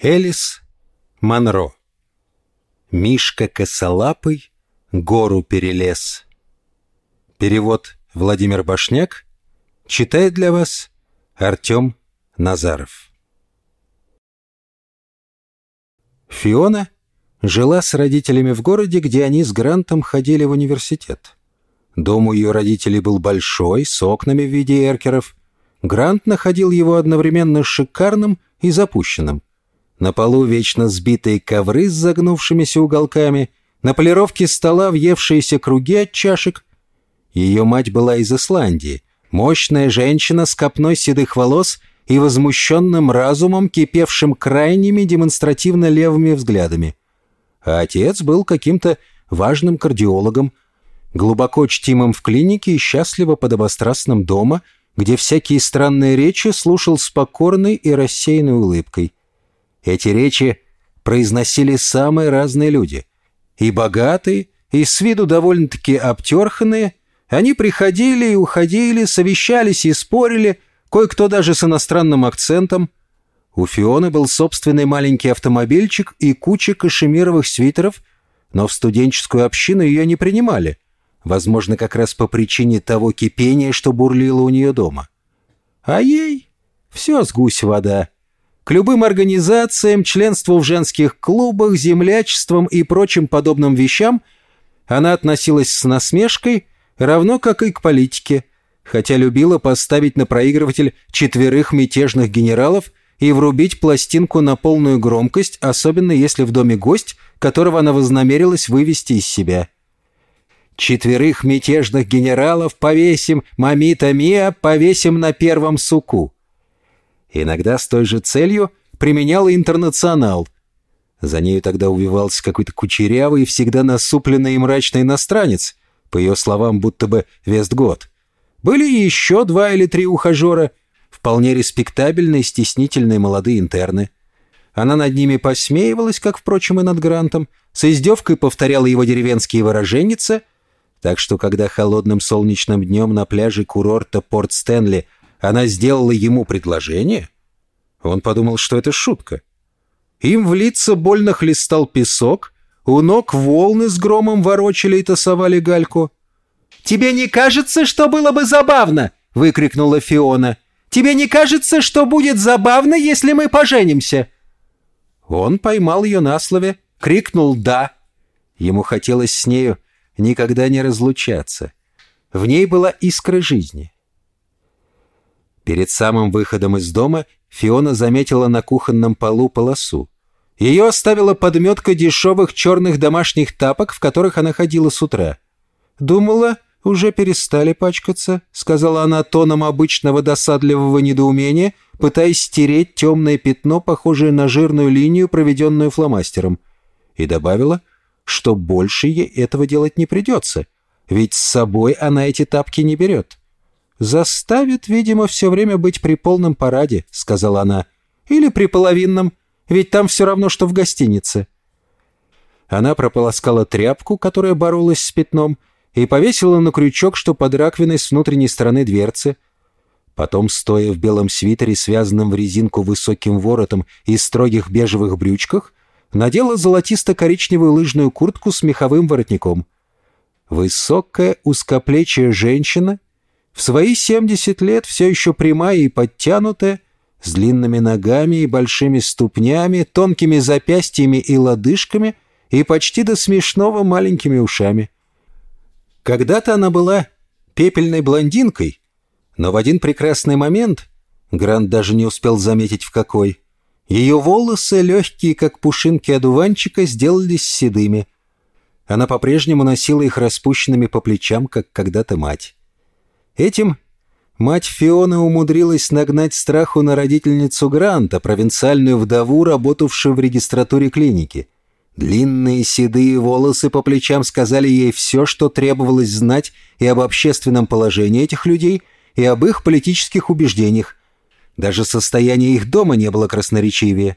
Элис Монро Мишка косолапый гору перелез. Перевод Владимир Башняк читает для вас Артем Назаров. Фиона жила с родителями в городе, где они с Грантом ходили в университет. Дом у ее родителей был большой, с окнами в виде эркеров. Грант находил его одновременно шикарным и запущенным. На полу вечно сбитые ковры с загнувшимися уголками, на полировке стола въевшиеся круги от чашек. Ее мать была из Исландии, мощная женщина с копной седых волос и возмущенным разумом, кипевшим крайними демонстративно левыми взглядами. А отец был каким-то важным кардиологом, глубоко чтимым в клинике и счастливо подобострастным дома, где всякие странные речи слушал с покорной и рассеянной улыбкой. Эти речи произносили самые разные люди. И богатые, и с виду довольно-таки обтерханные. Они приходили и уходили, совещались и спорили, кое-кто даже с иностранным акцентом. У Фионы был собственный маленький автомобильчик и куча кашемировых свитеров, но в студенческую общину ее не принимали. Возможно, как раз по причине того кипения, что бурлило у нее дома. А ей все с гусь вода к любым организациям, членству в женских клубах, землячествам и прочим подобным вещам она относилась с насмешкой, равно как и к политике, хотя любила поставить на проигрыватель четверых мятежных генералов и врубить пластинку на полную громкость, особенно если в доме гость, которого она вознамерилась вывести из себя. «Четверых мятежных генералов повесим, мамита Мия, повесим на первом суку». Иногда с той же целью применяла интернационал. За нею тогда увивался какой-то кучерявый, всегда насупленный и мрачный иностранец, по ее словам, будто бы Вестгот. Были еще два или три ухажера, вполне респектабельные, стеснительные молодые интерны. Она над ними посмеивалась, как, впрочем, и над Грантом, с издевкой повторяла его деревенские выраженницы, так что, когда холодным солнечным днем на пляже курорта Порт Стэнли – она сделала ему предложение? Он подумал, что это шутка. Им в лица больно хлестал песок, у ног волны с громом ворочали и тасовали гальку. «Тебе не кажется, что было бы забавно?» — выкрикнула Фиона. «Тебе не кажется, что будет забавно, если мы поженимся?» Он поймал ее на слове, крикнул «да». Ему хотелось с нею никогда не разлучаться. В ней была искра жизни. Перед самым выходом из дома Фиона заметила на кухонном полу полосу. Ее оставила подметка дешевых черных домашних тапок, в которых она ходила с утра. «Думала, уже перестали пачкаться», — сказала она тоном обычного досадливого недоумения, пытаясь стереть темное пятно, похожее на жирную линию, проведенную фломастером. И добавила, что больше ей этого делать не придется, ведь с собой она эти тапки не берет. «Заставит, видимо, все время быть при полном параде», — сказала она. «Или при половинном, ведь там все равно, что в гостинице». Она прополоскала тряпку, которая боролась с пятном, и повесила на крючок, что под раковиной с внутренней стороны дверцы. Потом, стоя в белом свитере, связанном в резинку высоким воротом и строгих бежевых брючках, надела золотисто-коричневую лыжную куртку с меховым воротником. Высокая, узкоплечая женщина в свои 70 лет все еще прямая и подтянутая, с длинными ногами и большими ступнями, тонкими запястьями и лодыжками и почти до смешного маленькими ушами. Когда-то она была пепельной блондинкой, но в один прекрасный момент, Грант даже не успел заметить в какой, ее волосы, легкие, как пушинки одуванчика, сделались седыми. Она по-прежнему носила их распущенными по плечам, как когда-то мать. Этим мать Фиона умудрилась нагнать страху на родительницу Гранта, провинциальную вдову, работавшую в регистратуре клиники. Длинные седые волосы по плечам сказали ей все, что требовалось знать и об общественном положении этих людей, и об их политических убеждениях. Даже состояние их дома не было красноречивее.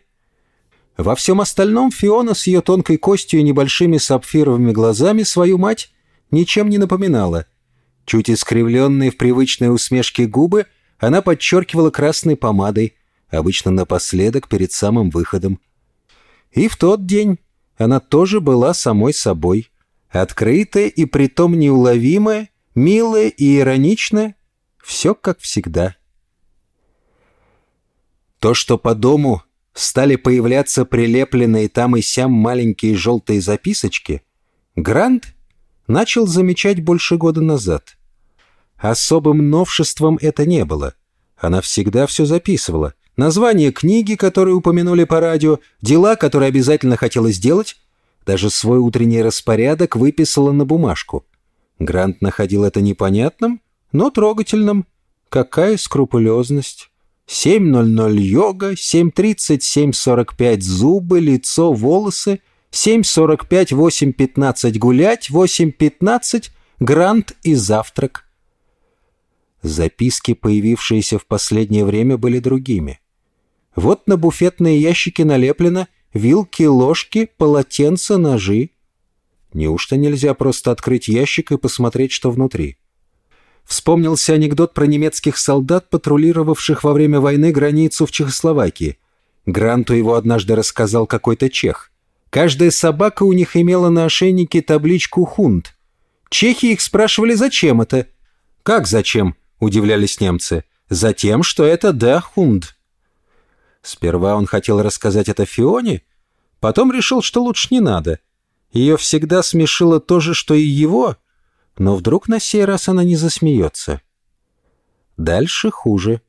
Во всем остальном Фиона с ее тонкой костью и небольшими сапфировыми глазами свою мать ничем не напоминала. Чуть искривленные в привычной усмешке губы она подчеркивала красной помадой, обычно напоследок перед самым выходом. И в тот день она тоже была самой собой. Открытая и притом неуловимая, милая и ироничная. Все как всегда. То, что по дому стали появляться прилепленные там и сям маленькие желтые записочки, Грант начал замечать больше года назад. Особым новшеством это не было. Она всегда все записывала. Название книги, которые упомянули по радио, дела, которые обязательно хотела сделать, даже свой утренний распорядок выписала на бумажку. Грант находил это непонятным, но трогательным. Какая скрупулезность! 7.00 йога, 7.30, 7.45 зубы, лицо, волосы, 7.45, 8.15 гулять, 8.15 грант и завтрак. Записки, появившиеся в последнее время, были другими. Вот на буфетные ящики налеплено вилки, ложки, полотенца, ножи. Неужто нельзя просто открыть ящик и посмотреть, что внутри? Вспомнился анекдот про немецких солдат, патрулировавших во время войны границу в Чехословакии. Гранту его однажды рассказал какой-то чех. Каждая собака у них имела на ошейнике табличку «Хунд». Чехи их спрашивали, зачем это. «Как зачем?» – удивлялись немцы. «Затем, что это да хунд». Сперва он хотел рассказать это Фионе, потом решил, что лучше не надо. Ее всегда смешило то же, что и его, но вдруг на сей раз она не засмеется. Дальше хуже.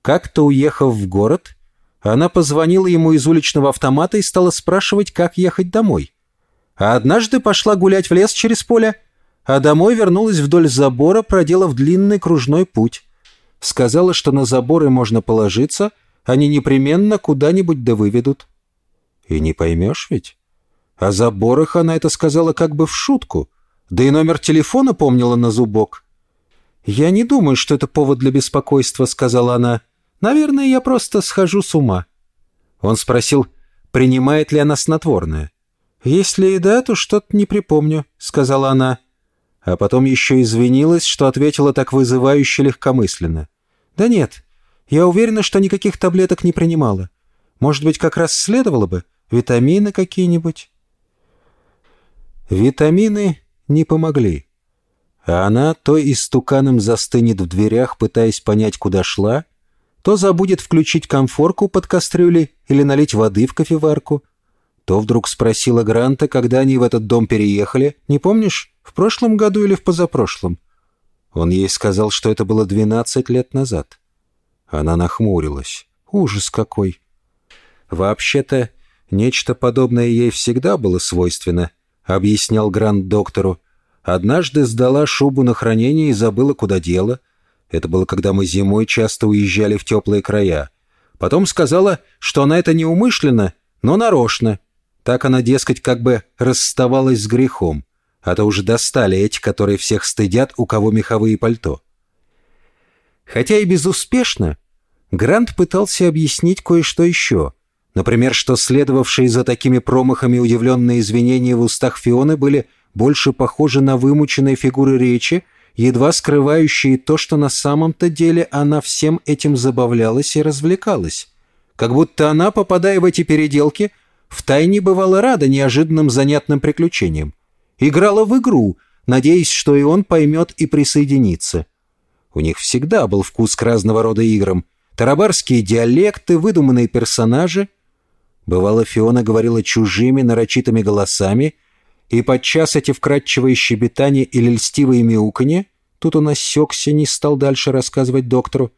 Как-то уехав в город, она позвонила ему из уличного автомата и стала спрашивать, как ехать домой. А однажды пошла гулять в лес через поле, а домой вернулась вдоль забора, проделав длинный кружной путь. Сказала, что на заборы можно положиться — они непременно куда-нибудь да выведут. И не поймешь ведь? О заборах она это сказала как бы в шутку, да и номер телефона помнила на зубок. «Я не думаю, что это повод для беспокойства», — сказала она. «Наверное, я просто схожу с ума». Он спросил, принимает ли она снотворное. «Если и да, то что-то не припомню», — сказала она. А потом еще извинилась, что ответила так вызывающе легкомысленно. «Да нет, я уверена, что никаких таблеток не принимала. Может быть, как раз следовало бы? Витамины какие-нибудь?» Витамины не помогли. А она то истуканом застынет в дверях, пытаясь понять, куда шла, то забудет включить комфорку под кастрюлей или налить воды в кофеварку, то вдруг спросила Гранта, когда они в этот дом переехали, не помнишь, в прошлом году или в позапрошлом? Он ей сказал, что это было 12 лет назад. Она нахмурилась. Ужас какой! Вообще-то, нечто подобное ей всегда было свойственно, объяснял Грант доктору. Однажды сдала шубу на хранение и забыла, куда дела. Это было, когда мы зимой часто уезжали в теплые края. Потом сказала, что она это неумышленно, но нарочно. Так она, дескать, как бы расставалась с грехом. А то уже достали эти, которые всех стыдят, у кого меховые пальто. Хотя и безуспешно, Грант пытался объяснить кое-что еще. Например, что следовавшие за такими промахами удивленные извинения в устах Фионы были больше похожи на вымученные фигуры речи, едва скрывающие то, что на самом-то деле она всем этим забавлялась и развлекалась. Как будто она, попадая в эти переделки, втайне бывала рада неожиданным занятным приключениям. Играла в игру, надеясь, что и он поймет и присоединится. У них всегда был вкус к разного рода играм, тарабарские диалекты, выдуманные персонажи. Бывало, Фиона говорила чужими, нарочитыми голосами, и подчас эти вкрадчивые щебетания или льстивые мяуканье, тут он осекся, не стал дальше рассказывать доктору,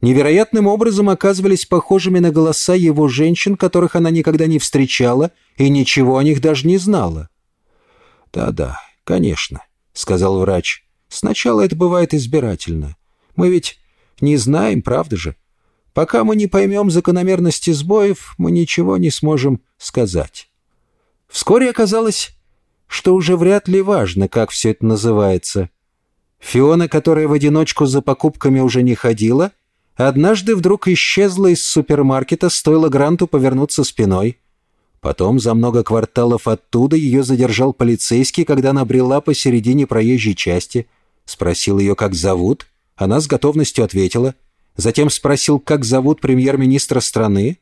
невероятным образом оказывались похожими на голоса его женщин, которых она никогда не встречала и ничего о них даже не знала. «Да-да, конечно», — сказал врач. «Сначала это бывает избирательно. Мы ведь не знаем, правда же? Пока мы не поймем закономерности сбоев, мы ничего не сможем сказать. Вскоре оказалось, что уже вряд ли важно, как все это называется. Фиона, которая в одиночку за покупками уже не ходила, однажды вдруг исчезла из супермаркета, стоило Гранту повернуться спиной. Потом, за много кварталов оттуда, ее задержал полицейский, когда она брела посередине проезжей части. Спросил ее, как зовут. Она с готовностью ответила — Затем спросил, как зовут премьер-министра страны.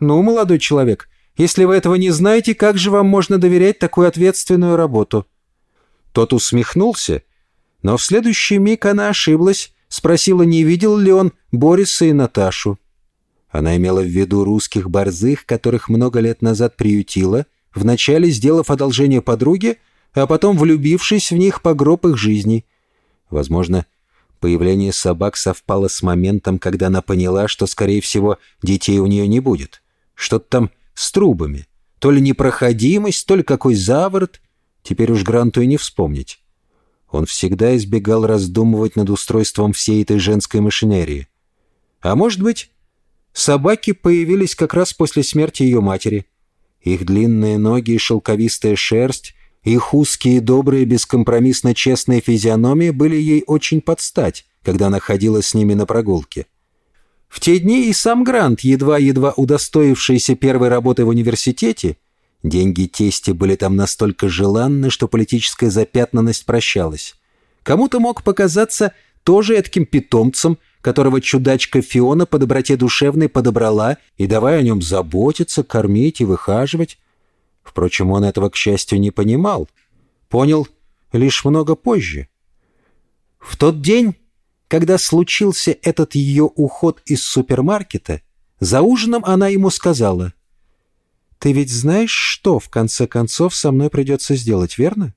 «Ну, молодой человек, Если вы этого не знаете, как же вам можно доверять такую ответственную работу?» Тот усмехнулся, но в следующий миг она ошиблась, спросила, не видел ли он Бориса и Наташу. Она имела в виду русских борзых, которых много лет назад приютила, вначале сделав одолжение подруге, а потом влюбившись в них по гроб их жизни. Возможно, появление собак совпало с моментом, когда она поняла, что, скорее всего, детей у нее не будет. Что-то там с трубами. То ли непроходимость, то ли какой заворот. Теперь уж Гранту и не вспомнить. Он всегда избегал раздумывать над устройством всей этой женской машинерии. А может быть, собаки появились как раз после смерти ее матери. Их длинные ноги и шелковистая шерсть, их узкие, добрые, бескомпромиссно честные физиономии были ей очень подстать, когда она ходила с ними на прогулки. В те дни и сам Грант, едва-едва удостоившийся первой работы в университете, деньги тести были там настолько желанны, что политическая запятнанность прощалась. Кому-то мог показаться тоже этким питомцем, которого чудачка Фиона по доброте душевной подобрала и давая о нем заботиться, кормить и выхаживать. Впрочем, он этого, к счастью, не понимал. Понял лишь много позже. В тот день когда случился этот ее уход из супермаркета, за ужином она ему сказала, «Ты ведь знаешь, что в конце концов со мной придется сделать, верно?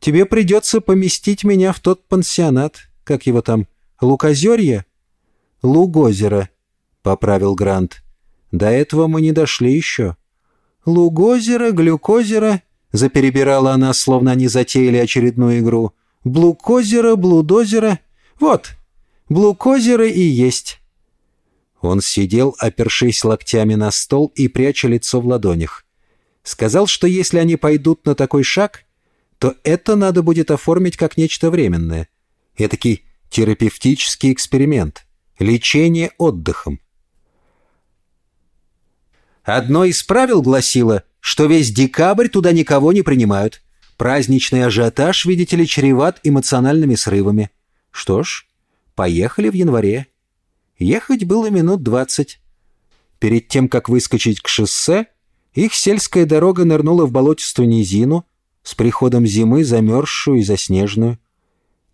Тебе придется поместить меня в тот пансионат, как его там, Лукозерье?» «Лугозеро», — поправил Грант. «До этого мы не дошли еще». «Лугозеро, глюкозеро», — заперебирала она, словно они затеяли очередную игру. «Блукозеро, блудозеро. Вот, Блукозеры и есть». Он сидел, опершись локтями на стол и пряча лицо в ладонях. Сказал, что если они пойдут на такой шаг, то это надо будет оформить как нечто временное. Этакий терапевтический эксперимент. Лечение отдыхом. Одно из правил гласило, что весь декабрь туда никого не принимают. Праздничный ажиотаж, видите ли, чреват эмоциональными срывами. Что ж, Поехали в январе. Ехать было минут двадцать. Перед тем, как выскочить к шоссе, их сельская дорога нырнула в болотистую низину, с приходом зимы замерзшую и заснеженную.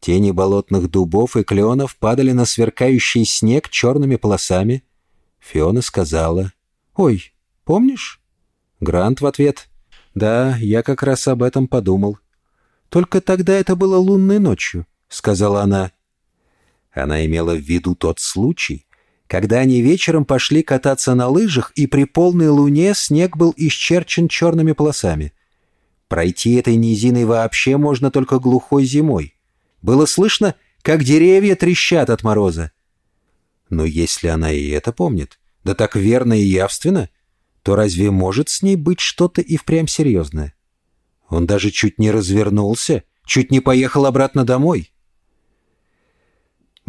Тени болотных дубов и кленов падали на сверкающий снег черными полосами. Фиона сказала, «Ой, помнишь?» Грант в ответ, «Да, я как раз об этом подумал». «Только тогда это было лунной ночью», — сказала она. Она имела в виду тот случай, когда они вечером пошли кататься на лыжах, и при полной луне снег был исчерчен черными полосами. Пройти этой низиной вообще можно только глухой зимой. Было слышно, как деревья трещат от мороза. Но если она и это помнит, да так верно и явственно, то разве может с ней быть что-то и впрямь серьезное? Он даже чуть не развернулся, чуть не поехал обратно домой.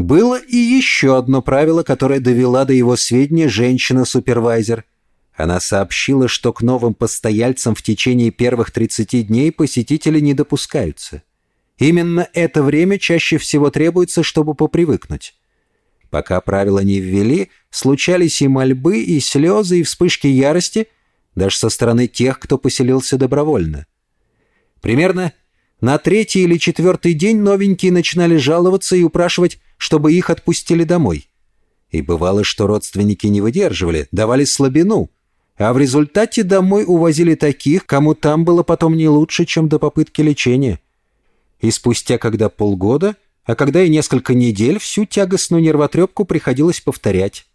Было и еще одно правило, которое довела до его сведения женщина-супервайзер. Она сообщила, что к новым постояльцам в течение первых 30 дней посетители не допускаются. Именно это время чаще всего требуется, чтобы попривыкнуть. Пока правила не ввели, случались и мольбы, и слезы, и вспышки ярости, даже со стороны тех, кто поселился добровольно. Примерно на третий или четвертый день новенькие начинали жаловаться и упрашивать чтобы их отпустили домой. И бывало, что родственники не выдерживали, давали слабину, а в результате домой увозили таких, кому там было потом не лучше, чем до попытки лечения. И спустя когда полгода, а когда и несколько недель, всю тягостную нервотрепку приходилось повторять.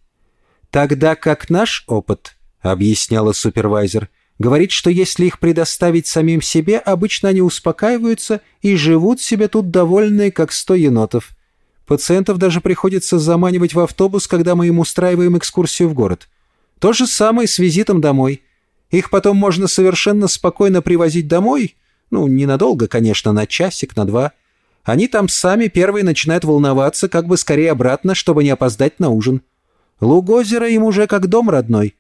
«Тогда как наш опыт», — объясняла супервайзер, говорит, что если их предоставить самим себе, обычно они успокаиваются и живут себе тут довольные, как сто енотов. Пациентов даже приходится заманивать в автобус, когда мы им устраиваем экскурсию в город. То же самое с визитом домой. Их потом можно совершенно спокойно привозить домой, ну, ненадолго, конечно, на часик, на два. Они там сами первые начинают волноваться, как бы скорее обратно, чтобы не опоздать на ужин. Луг озера им уже как дом родной.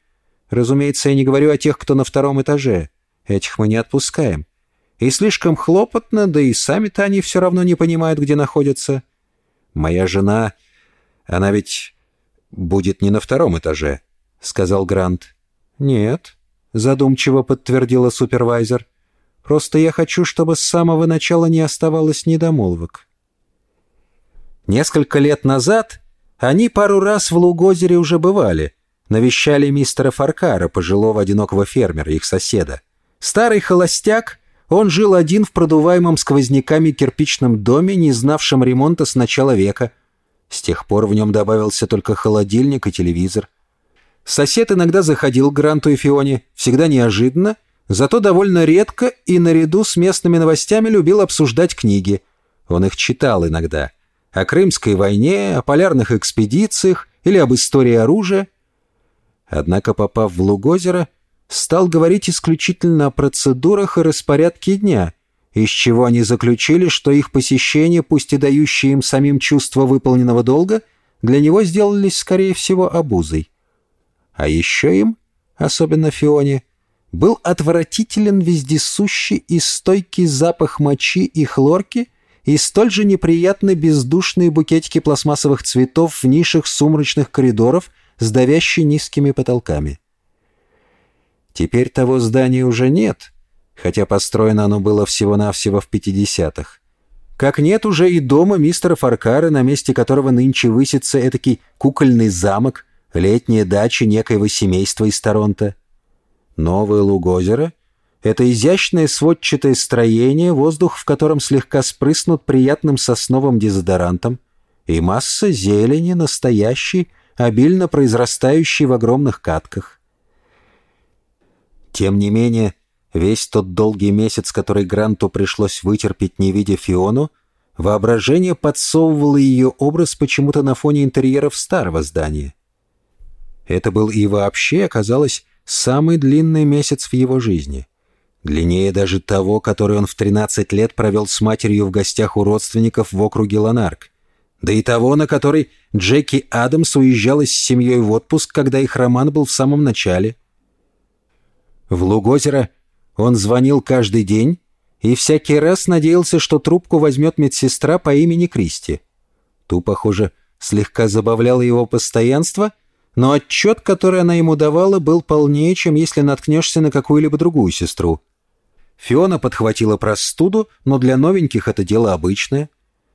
Разумеется, я не говорю о тех, кто на втором этаже. Этих мы не отпускаем. И слишком хлопотно, да и сами-то они все равно не понимают, где находятся. «Моя жена... Она ведь будет не на втором этаже», — сказал Грант. «Нет», — задумчиво подтвердила супервайзер. «Просто я хочу, чтобы с самого начала не оставалось недомолвок». Несколько лет назад они пару раз в Лугозере уже бывали. Навещали мистера Фаркара, пожилого одинокого фермера, их соседа. Старый холостяк, он жил один в продуваемом сквозняками кирпичном доме, не знавшем ремонта с начала века. С тех пор в нем добавился только холодильник и телевизор. Сосед иногда заходил к Гранту и Фионе, всегда неожиданно, зато довольно редко и наряду с местными новостями любил обсуждать книги. Он их читал иногда. О Крымской войне, о полярных экспедициях или об истории оружия. Однако, попав в Лугозеро, стал говорить исключительно о процедурах и распорядке дня, из чего они заключили, что их посещение, пусть и дающие им самим чувство выполненного долга, для него сделались, скорее всего, обузой. А еще им, особенно Фионе, был отвратителен вездесущий и стойкий запах мочи и хлорки и столь же неприятны бездушные букетики пластмассовых цветов в нишах сумрачных коридоров с давящей низкими потолками. Теперь того здания уже нет, хотя построено оно было всего-навсего в 50-х. Как нет уже и дома мистера Фаркара, на месте которого нынче высится этакий кукольный замок, летняя дача некоего семейства из Торонто. Новое Лугозеро — это изящное сводчатое строение, воздух в котором слегка спрыснут приятным сосновым дезодорантом, и масса зелени, настоящей, обильно произрастающей в огромных катках. Тем не менее, весь тот долгий месяц, который Гранту пришлось вытерпеть, не видя Фиону, воображение подсовывало ее образ почему-то на фоне интерьеров старого здания. Это был и вообще, оказалось, самый длинный месяц в его жизни. Длиннее даже того, который он в 13 лет провел с матерью в гостях у родственников в округе Ланарк. Да и того, на который Джеки Адамс уезжала с семьей в отпуск, когда их роман был в самом начале. В Лугозеро он звонил каждый день и всякий раз надеялся, что трубку возьмет медсестра по имени Кристи. Ту, похоже, слегка забавляло его постоянство — но отчет, который она ему давала, был полнее, чем если наткнешься на какую-либо другую сестру. Фиона подхватила простуду, но для новеньких это дело обычное.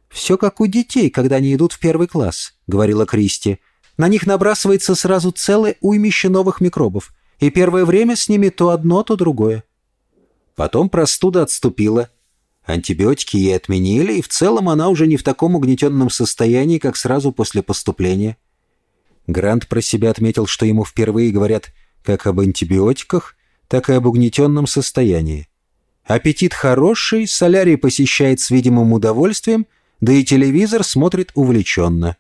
«Все как у детей, когда они идут в первый класс», — говорила Кристи. «На них набрасывается сразу целое уймище новых микробов, и первое время с ними то одно, то другое». Потом простуда отступила. Антибиотики ей отменили, и в целом она уже не в таком угнетенном состоянии, как сразу после поступления. Грант про себя отметил, что ему впервые говорят как об антибиотиках, так и об угнетенном состоянии. Аппетит хороший, солярий посещает с видимым удовольствием, да и телевизор смотрит увлеченно.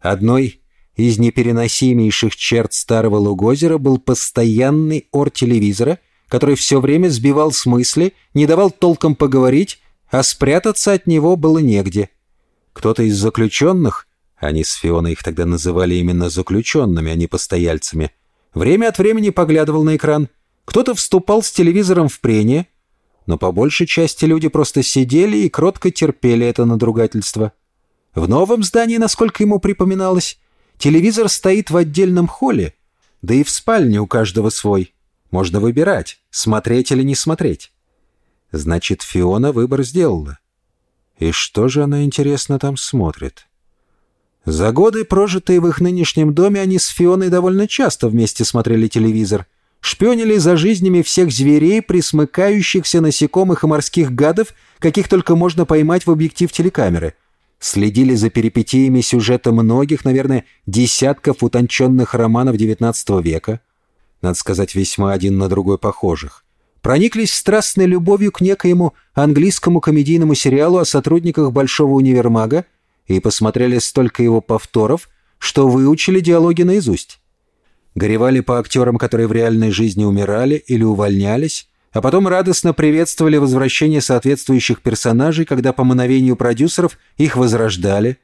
Одной из непереносимейших черт старого Лугозера был постоянный ор телевизора, который все время сбивал с мысли, не давал толком поговорить, а спрятаться от него было негде. Кто-то из заключенных они с Фионой их тогда называли именно заключенными, а не постояльцами. Время от времени поглядывал на экран. Кто-то вступал с телевизором в прение, но по большей части люди просто сидели и кротко терпели это надругательство. В новом здании, насколько ему припоминалось, телевизор стоит в отдельном холле, да и в спальне у каждого свой. Можно выбирать, смотреть или не смотреть. Значит, Фиона выбор сделала. И что же она, интересно, там смотрит?» За годы, прожитые в их нынешнем доме, они с Фионой довольно часто вместе смотрели телевизор. Шпионили за жизнями всех зверей, присмыкающихся насекомых и морских гадов, каких только можно поймать в объектив телекамеры. Следили за перипетиями сюжета многих, наверное, десятков утонченных романов XIX века. Надо сказать, весьма один на другой похожих прониклись страстной любовью к некоему английскому комедийному сериалу о сотрудниках Большого универмага, и посмотрели столько его повторов, что выучили диалоги наизусть. Горевали по актерам, которые в реальной жизни умирали или увольнялись, а потом радостно приветствовали возвращение соответствующих персонажей, когда по мановению продюсеров их возрождали.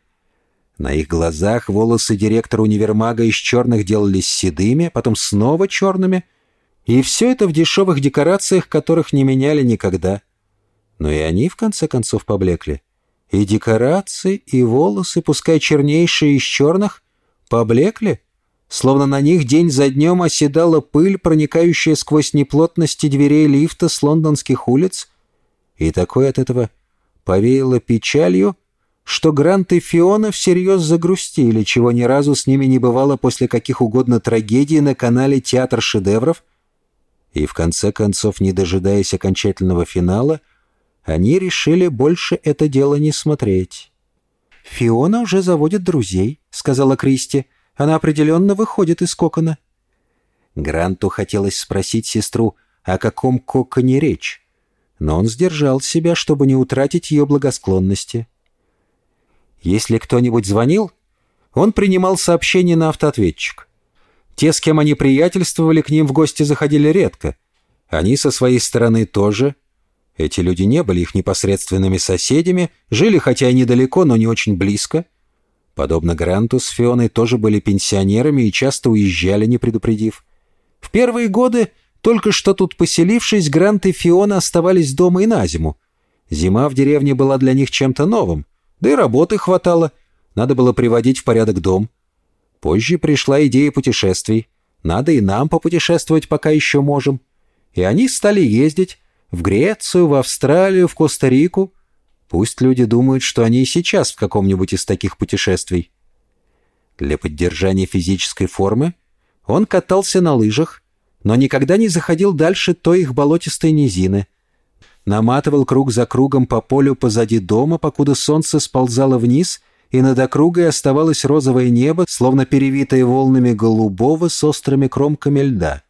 На их глазах волосы директора универмага из черных делались седыми, потом снова черными, и все это в дешевых декорациях, которых не меняли никогда. Но и они, в конце концов, поблекли. И декорации, и волосы, пускай чернейшие из черных, поблекли. Словно на них день за днем оседала пыль, проникающая сквозь неплотности дверей лифта с лондонских улиц, и такое от этого повеяло печалью, что Грант и Фиона всерьез загрустили, чего ни разу с ними не бывало после каких угодно трагедий на канале «Театр шедевров», и в конце концов, не дожидаясь окончательного финала, они решили больше это дело не смотреть. «Фиона уже заводит друзей», — сказала Кристи. «Она определенно выходит из кокона». Гранту хотелось спросить сестру, о каком коконе речь, но он сдержал себя, чтобы не утратить ее благосклонности. Если кто-нибудь звонил, он принимал сообщение на автоответчик. Те, с кем они приятельствовали, к ним в гости заходили редко. Они со своей стороны тоже эти люди не были их непосредственными соседями, жили хотя и недалеко, но не очень близко. Подобно Гранту с Фионой тоже были пенсионерами и часто уезжали, не предупредив. В первые годы, только что тут поселившись, Грант и Фиона оставались дома и на зиму. Зима в деревне была для них чем-то новым, да и работы хватало, надо было приводить в порядок дом. Позже пришла идея путешествий. Надо и нам попутешествовать, пока еще можем. И они стали ездить, в Грецию, в Австралию, в Коста-Рику. Пусть люди думают, что они и сейчас в каком-нибудь из таких путешествий. Для поддержания физической формы он катался на лыжах, но никогда не заходил дальше той их болотистой низины. Наматывал круг за кругом по полю позади дома, покуда солнце сползало вниз, и над округой оставалось розовое небо, словно перевитое волнами голубого с острыми кромками льда.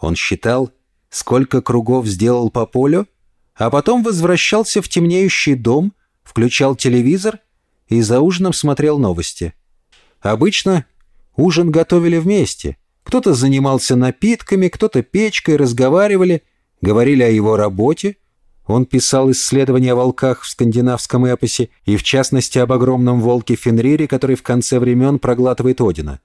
Он считал, сколько кругов сделал по полю, а потом возвращался в темнеющий дом, включал телевизор и за ужином смотрел новости. Обычно ужин готовили вместе. Кто-то занимался напитками, кто-то печкой, разговаривали, говорили о его работе. Он писал исследования о волках в скандинавском эпосе и, в частности, об огромном волке Фенрире, который в конце времен проглатывает Одина.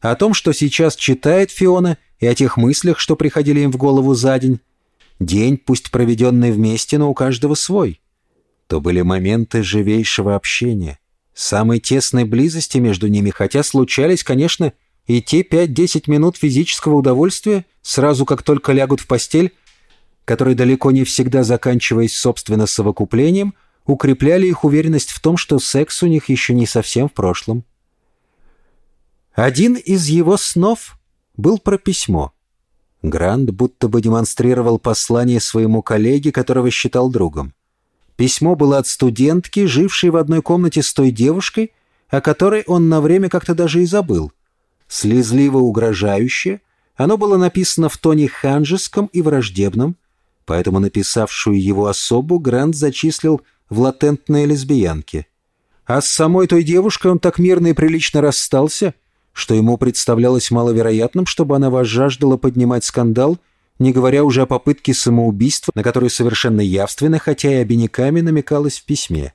О том, что сейчас читает Фиона, и о тех мыслях, что приходили им в голову за день. День, пусть проведенный вместе, но у каждого свой. То были моменты живейшего общения, самой тесной близости между ними, хотя случались, конечно, и те 5-10 минут физического удовольствия, сразу как только лягут в постель, которые далеко не всегда заканчиваясь собственно совокуплением, укрепляли их уверенность в том, что секс у них еще не совсем в прошлом. Один из его снов был про письмо. Грант будто бы демонстрировал послание своему коллеге, которого считал другом. Письмо было от студентки, жившей в одной комнате с той девушкой, о которой он на время как-то даже и забыл. Слезливо угрожающе, оно было написано в тоне ханжеском и враждебном, поэтому написавшую его особу Грант зачислил в латентные лесбиянки. А с самой той девушкой он так мирно и прилично расстался — что ему представлялось маловероятным, чтобы она возжаждала поднимать скандал, не говоря уже о попытке самоубийства, на которую совершенно явственно, хотя и обиняками намекалось в письме.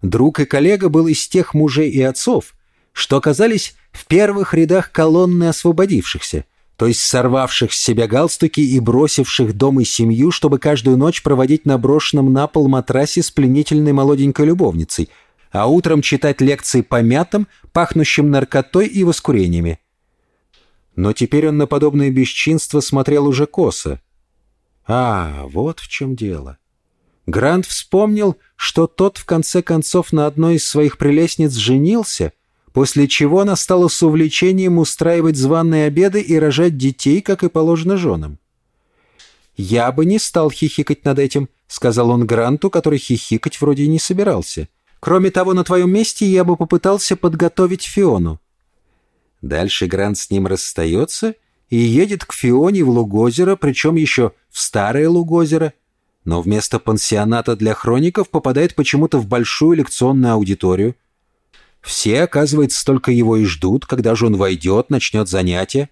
Друг и коллега был из тех мужей и отцов, что оказались в первых рядах колонны освободившихся, то есть сорвавших с себя галстуки и бросивших дом и семью, чтобы каждую ночь проводить на брошенном на пол матрасе с пленительной молоденькой любовницей – а утром читать лекции по мятам, пахнущим наркотой и воскурениями. Но теперь он на подобное бесчинство смотрел уже косо. А, вот в чем дело. Грант вспомнил, что тот в конце концов на одной из своих прелестниц женился, после чего она стала с увлечением устраивать званые обеды и рожать детей, как и положено женам. «Я бы не стал хихикать над этим», — сказал он Гранту, который хихикать вроде не собирался. — Кроме того, на твоем месте я бы попытался подготовить Фиону». Дальше Грант с ним расстается и едет к Фионе в Лугозеро, причем еще в старое Лугозеро, но вместо пансионата для хроников попадает почему-то в большую лекционную аудиторию. Все, оказывается, только его и ждут, когда же он войдет, начнет занятие,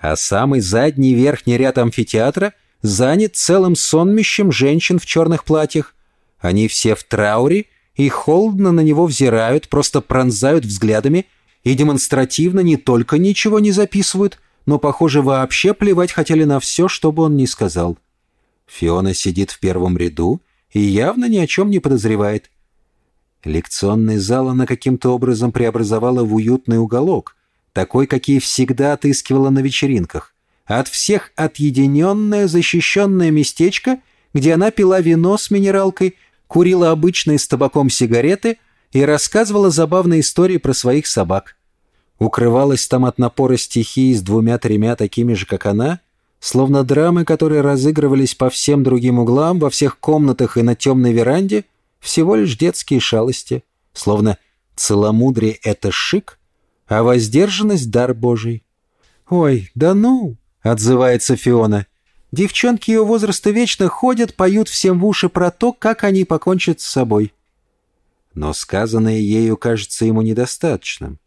а самый задний верхний ряд амфитеатра занят целым сонмищем женщин в черных платьях. Они все в трауре — и холодно на него взирают, просто пронзают взглядами и демонстративно не только ничего не записывают, но, похоже, вообще плевать хотели на все, что бы он ни сказал. Фиона сидит в первом ряду и явно ни о чем не подозревает. Лекционный зал она каким-то образом преобразовала в уютный уголок, такой, какие всегда отыскивала на вечеринках. От всех отъединенное, защищенное местечко, где она пила вино с минералкой, курила обычные с табаком сигареты и рассказывала забавные истории про своих собак. Укрывалась там от напора стихии с двумя-тремя такими же, как она, словно драмы, которые разыгрывались по всем другим углам, во всех комнатах и на темной веранде, всего лишь детские шалости, словно целомудрие — это шик, а воздержанность — дар Божий. «Ой, да ну!» — отзывается Фиона. «Девчонки ее возраста вечно ходят, поют всем в уши про то, как они покончат с собой». Но сказанное ею кажется ему недостаточным.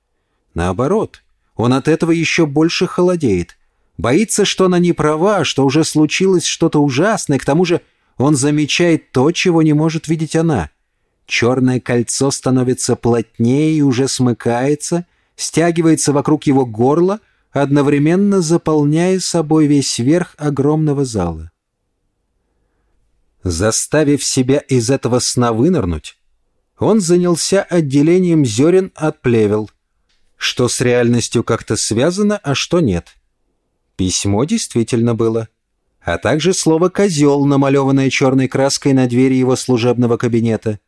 Наоборот, он от этого еще больше холодеет. Боится, что она не права, что уже случилось что-то ужасное, к тому же он замечает то, чего не может видеть она. Черное кольцо становится плотнее и уже смыкается, стягивается вокруг его горла, одновременно заполняя собой весь верх огромного зала. Заставив себя из этого сна вынырнуть, он занялся отделением зерен от плевел, что с реальностью как-то связано, а что нет. Письмо действительно было, а также слово «козел», намалеванное черной краской на двери его служебного кабинета.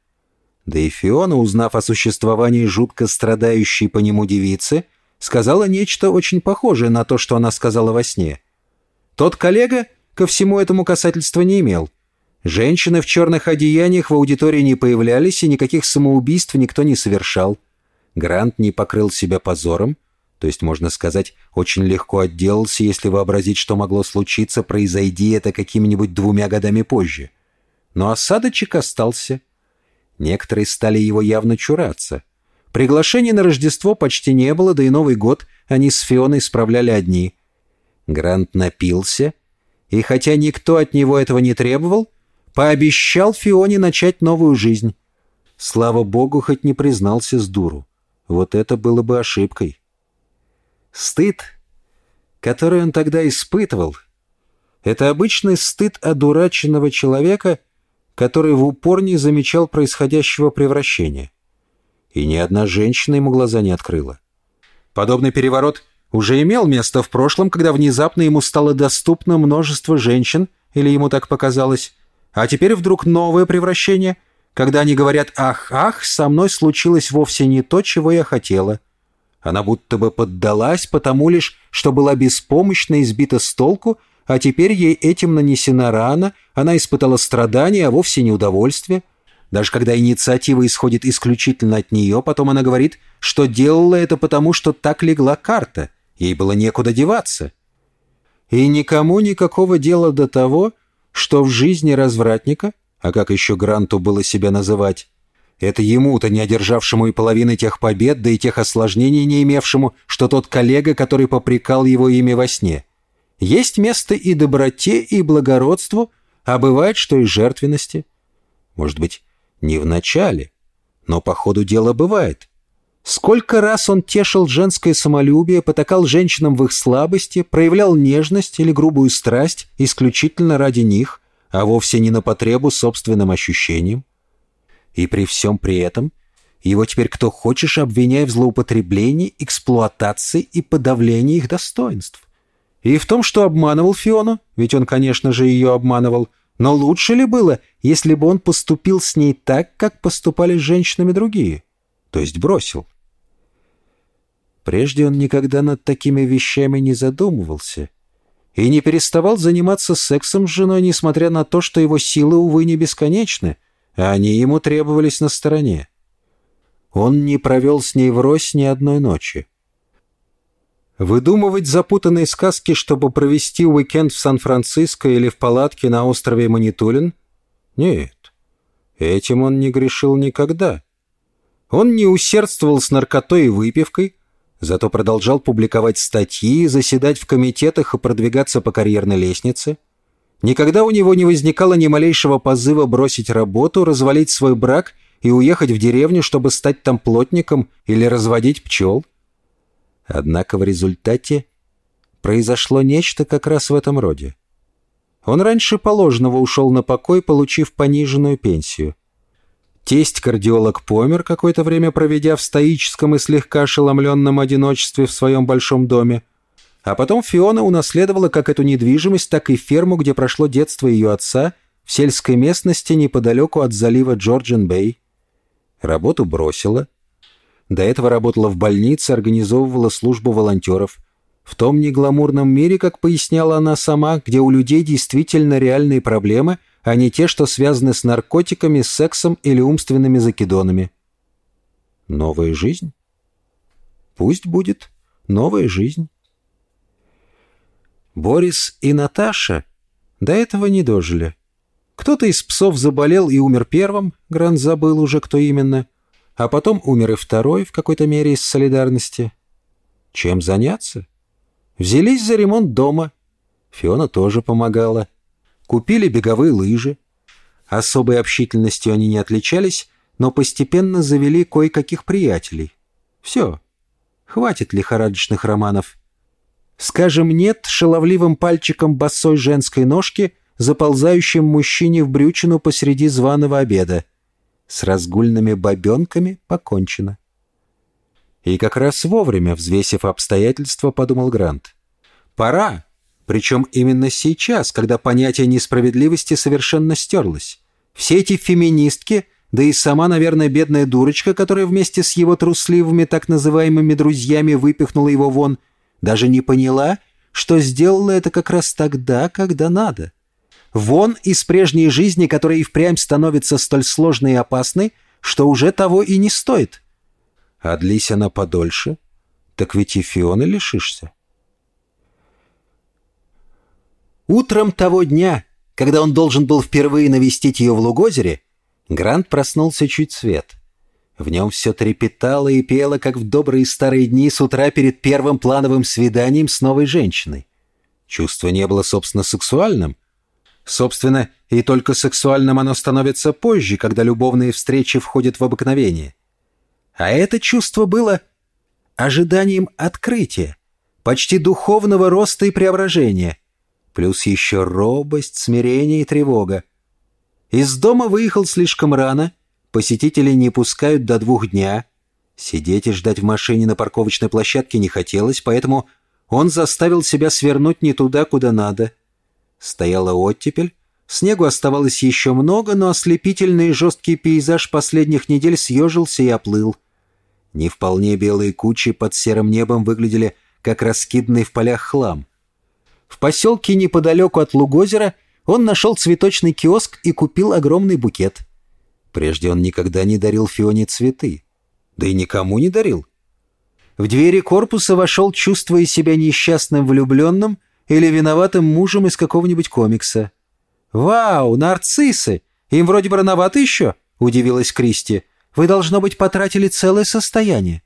Да и Фиона, узнав о существовании жутко страдающей по нему девицы, сказала нечто очень похожее на то, что она сказала во сне. Тот коллега ко всему этому касательства не имел. Женщины в черных одеяниях в аудитории не появлялись, и никаких самоубийств никто не совершал. Грант не покрыл себя позором, то есть, можно сказать, очень легко отделался, если вообразить, что могло случиться, произойди это какими-нибудь двумя годами позже. Но осадочек остался. Некоторые стали его явно чураться — Приглашений на Рождество почти не было, да и Новый год они с Фионой справляли одни. Грант напился, и хотя никто от него этого не требовал, пообещал Фионе начать новую жизнь. Слава богу, хоть не признался с дуру. Вот это было бы ошибкой. Стыд, который он тогда испытывал, это обычный стыд одураченного человека, который в упор не замечал происходящего превращения и ни одна женщина ему глаза не открыла. Подобный переворот уже имел место в прошлом, когда внезапно ему стало доступно множество женщин, или ему так показалось, а теперь вдруг новое превращение, когда они говорят «Ах, ах, со мной случилось вовсе не то, чего я хотела». Она будто бы поддалась потому лишь, что была беспомощна и сбита с толку, а теперь ей этим нанесена рана, она испытала страдания, а вовсе не удовольствие – даже когда инициатива исходит исключительно от нее, потом она говорит, что делала это потому, что так легла карта, ей было некуда деваться. И никому никакого дела до того, что в жизни развратника, а как еще Гранту было себя называть, это ему-то, не одержавшему и половины тех побед, да и тех осложнений не имевшему, что тот коллега, который попрекал его имя во сне. Есть место и доброте, и благородству, а бывает, что и жертвенности. Может быть, не в начале, но по ходу дела бывает. Сколько раз он тешил женское самолюбие, потакал женщинам в их слабости, проявлял нежность или грубую страсть исключительно ради них, а вовсе не на потребу собственным ощущениям. И при всем при этом его теперь кто хочешь обвиняя в злоупотреблении, эксплуатации и подавлении их достоинств. И в том, что обманывал Фиону, ведь он, конечно же, ее обманывал, но лучше ли было, если бы он поступил с ней так, как поступали с женщинами другие? То есть бросил. Прежде он никогда над такими вещами не задумывался и не переставал заниматься сексом с женой, несмотря на то, что его силы, увы, не бесконечны, а они ему требовались на стороне. Он не провел с ней врозь ни одной ночи. Выдумывать запутанные сказки, чтобы провести уикенд в Сан-Франциско или в палатке на острове Манитулин? Нет, этим он не грешил никогда. Он не усердствовал с наркотой и выпивкой, зато продолжал публиковать статьи, заседать в комитетах и продвигаться по карьерной лестнице. Никогда у него не возникало ни малейшего позыва бросить работу, развалить свой брак и уехать в деревню, чтобы стать там плотником или разводить пчел. Однако в результате произошло нечто как раз в этом роде. Он раньше положенного ушел на покой, получив пониженную пенсию. Тесть-кардиолог помер, какое-то время проведя в стоическом и слегка ошеломленном одиночестве в своем большом доме. А потом Фиона унаследовала как эту недвижимость, так и ферму, где прошло детство ее отца, в сельской местности неподалеку от залива Джорджин-Бэй. Работу бросила. До этого работала в больнице, организовывала службу волонтеров. В том негламурном мире, как поясняла она сама, где у людей действительно реальные проблемы, а не те, что связаны с наркотиками, сексом или умственными закидонами. Новая жизнь? Пусть будет новая жизнь. Борис и Наташа до этого не дожили. Кто-то из псов заболел и умер первым, Грант забыл уже, кто именно, а потом умер и второй в какой-то мере из солидарности. Чем заняться? Взялись за ремонт дома. Фиона тоже помогала. Купили беговые лыжи. Особой общительностью они не отличались, но постепенно завели кое-каких приятелей. Все. Хватит лихорадочных романов. Скажем «нет» шаловливым пальчиком босой женской ножки, заползающим мужчине в брючину посреди званого обеда. С разгульными бабенками покончено. И как раз вовремя, взвесив обстоятельства, подумал Грант. Пора, причем именно сейчас, когда понятие несправедливости совершенно стерлось. Все эти феминистки, да и сама, наверное, бедная дурочка, которая вместе с его трусливыми так называемыми друзьями выпихнула его вон, даже не поняла, что сделала это как раз тогда, когда надо. Вон из прежней жизни, которая и впрямь становится столь сложной и опасной, что уже того и не стоит. А длись она подольше, так ведь и Фионы лишишься. Утром того дня, когда он должен был впервые навестить ее в Лугозере, Грант проснулся чуть свет. В нем все трепетало и пело, как в добрые старые дни с утра перед первым плановым свиданием с новой женщиной. Чувство не было, собственно, сексуальным. Собственно, и только сексуальным оно становится позже, когда любовные встречи входят в обыкновение. А это чувство было ожиданием открытия, почти духовного роста и преображения, плюс еще робость, смирение и тревога. Из дома выехал слишком рано, посетителей не пускают до двух дня. Сидеть и ждать в машине на парковочной площадке не хотелось, поэтому он заставил себя свернуть не туда, куда надо. Стояла оттепель, снегу оставалось еще много, но ослепительный и жесткий пейзаж последних недель съежился и оплыл. Не вполне белые кучи под серым небом выглядели как раскиданный в полях хлам. В поселке неподалеку от Лугозера он нашел цветочный киоск и купил огромный букет. Прежде он никогда не дарил Фионе цветы. Да и никому не дарил. В двери корпуса вошел, чувствуя себя несчастным влюбленным или виноватым мужем из какого-нибудь комикса. «Вау, нарциссы! Им вроде бы рановато еще?» — удивилась Кристи. Вы, должно быть, потратили целое состояние».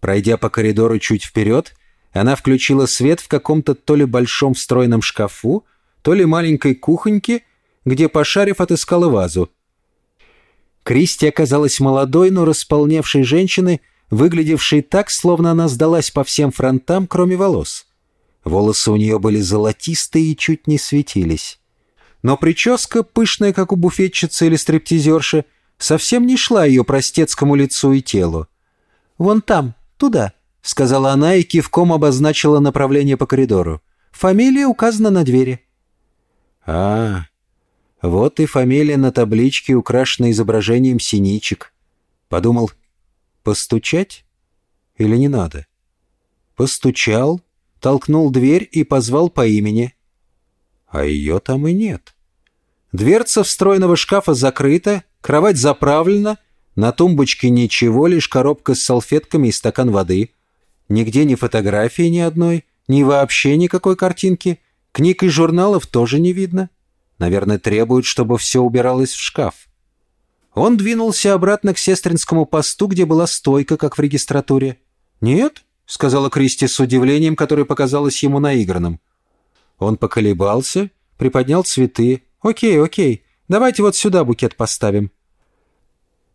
Пройдя по коридору чуть вперед, она включила свет в каком-то то ли большом встроенном шкафу, то ли маленькой кухоньке, где, пошарив, отыскала вазу. Кристи оказалась молодой, но располневшей женщиной, выглядевшей так, словно она сдалась по всем фронтам, кроме волос. Волосы у нее были золотистые и чуть не светились. Но прическа, пышная, как у буфетчицы или стриптизерши, совсем не шла ее простецкому лицу и телу. «Вон там, туда», — сказала она и кивком обозначила направление по коридору. «Фамилия указана на двери». «А, вот и фамилия на табличке, украшенной изображением синичек». Подумал, постучать или не надо? Постучал, толкнул дверь и позвал по имени. А ее там и нет. Дверца встроенного шкафа закрыта, Кровать заправлена, на тумбочке ничего, лишь коробка с салфетками и стакан воды. Нигде ни фотографии ни одной, ни вообще никакой картинки. Книг и журналов тоже не видно. Наверное, требуют, чтобы все убиралось в шкаф. Он двинулся обратно к сестринскому посту, где была стойка, как в регистратуре. «Нет?» — сказала Кристи с удивлением, которое показалось ему наигранным. Он поколебался, приподнял цветы. «Окей, окей, давайте вот сюда букет поставим».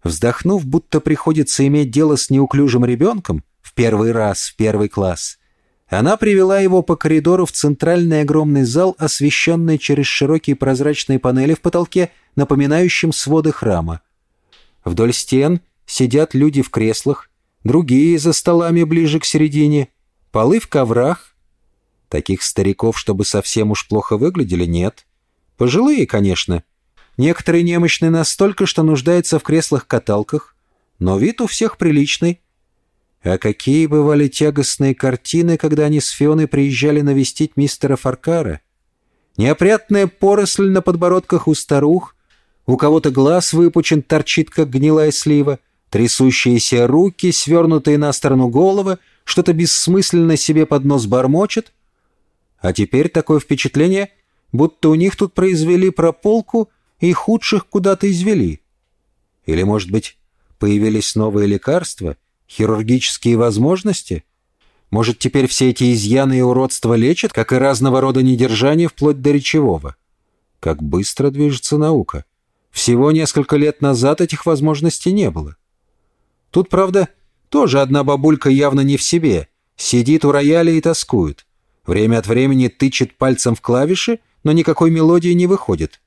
Вздохнув, будто приходится иметь дело с неуклюжим ребенком, в первый раз, в первый класс, она привела его по коридору в центральный огромный зал, освещенный через широкие прозрачные панели в потолке, напоминающим своды храма. Вдоль стен сидят люди в креслах, другие за столами ближе к середине, полы в коврах. Таких стариков, чтобы совсем уж плохо выглядели, нет. Пожилые, конечно. Некоторые немощные настолько, что нуждаются в креслах-каталках, но вид у всех приличный. А какие бывали тягостные картины, когда они с Фионой приезжали навестить мистера Фаркара. Неопрятная поросль на подбородках у старух, у кого-то глаз выпучен, торчит, как гнилая слива, трясущиеся руки, свернутые на сторону головы, что-то бессмысленно себе под нос бормочет. А теперь такое впечатление, будто у них тут произвели прополку и худших куда-то извели. Или, может быть, появились новые лекарства — Хирургические возможности? Может, теперь все эти изъяны и уродства лечат, как и разного рода недержание, вплоть до речевого? Как быстро движется наука. Всего несколько лет назад этих возможностей не было. Тут, правда, тоже одна бабулька явно не в себе. Сидит у рояля и тоскует. Время от времени тычет пальцем в клавиши, но никакой мелодии не выходит.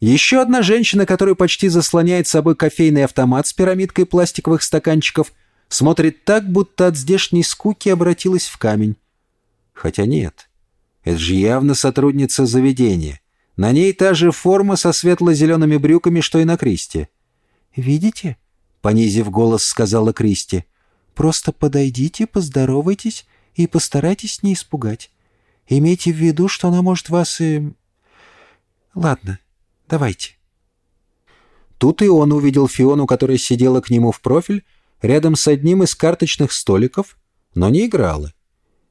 Еще одна женщина, которая почти заслоняет собой кофейный автомат с пирамидкой пластиковых стаканчиков – смотрит так, будто от здешней скуки обратилась в камень. Хотя нет, это же явно сотрудница заведения. На ней та же форма со светло-зелеными брюками, что и на Кристи. «Видите?» — понизив голос, сказала Кристи. «Просто подойдите, поздоровайтесь и постарайтесь не испугать. Имейте в виду, что она может вас и... Ладно, давайте». Тут и он увидел Фиону, которая сидела к нему в профиль, рядом с одним из карточных столиков, но не играла.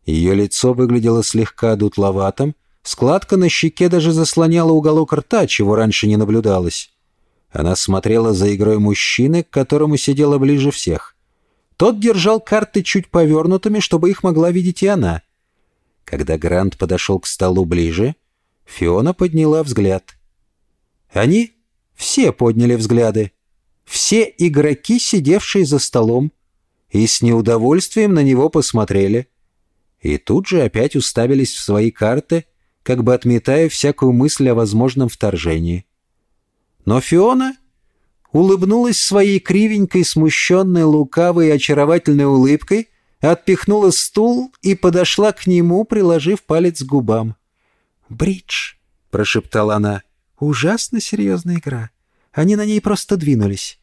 Ее лицо выглядело слегка дутловатым, складка на щеке даже заслоняла уголок рта, чего раньше не наблюдалось. Она смотрела за игрой мужчины, к которому сидела ближе всех. Тот держал карты чуть повернутыми, чтобы их могла видеть и она. Когда Грант подошел к столу ближе, Фиона подняла взгляд. Они все подняли взгляды все игроки, сидевшие за столом, и с неудовольствием на него посмотрели. И тут же опять уставились в свои карты, как бы отметая всякую мысль о возможном вторжении. Но Фиона улыбнулась своей кривенькой, смущенной, лукавой и очаровательной улыбкой, отпихнула стул и подошла к нему, приложив палец к губам. «Бридж», — прошептала она, — «ужасно серьезная игра. Они на ней просто двинулись.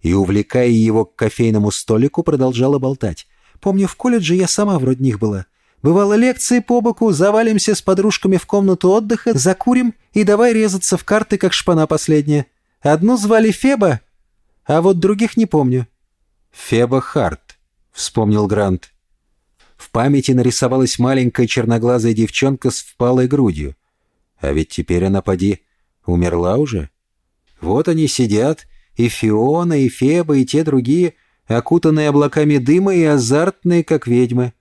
И, увлекая его к кофейному столику, продолжала болтать. «Помню, в колледже я сама вроде них была. Бывало лекции по боку, завалимся с подружками в комнату отдыха, закурим и давай резаться в карты, как шпана последняя. Одну звали Феба, а вот других не помню». «Феба Харт», — вспомнил Грант. В памяти нарисовалась маленькая черноглазая девчонка с впалой грудью. А ведь теперь она, поди, умерла уже. Вот они сидят, и Фиона, и Феба, и те другие, окутанные облаками дыма и азартные, как ведьмы.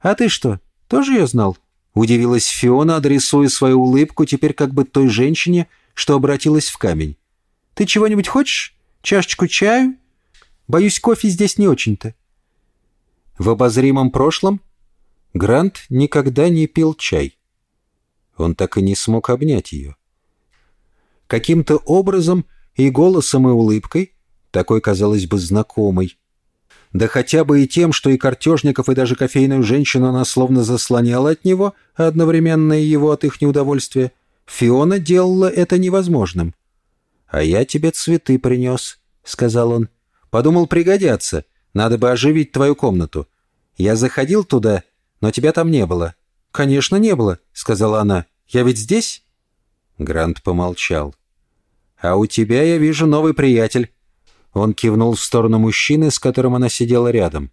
«А ты что, тоже ее знал?» — удивилась Фиона, адресуя свою улыбку теперь как бы той женщине, что обратилась в камень. «Ты чего-нибудь хочешь? Чашечку чаю? Боюсь, кофе здесь не очень-то». В обозримом прошлом Грант никогда не пил чай. Он так и не смог обнять ее. Каким-то образом и голосом, и улыбкой, такой, казалось бы, знакомой. Да хотя бы и тем, что и картежников, и даже кофейную женщину она словно заслоняла от него, одновременно и его от их неудовольствия, Фиона делала это невозможным. «А я тебе цветы принес», — сказал он. «Подумал, пригодятся. Надо бы оживить твою комнату. Я заходил туда, но тебя там не было». «Конечно, не было», — сказала она. «Я ведь здесь?» Грант помолчал. «А у тебя, я вижу, новый приятель». Он кивнул в сторону мужчины, с которым она сидела рядом.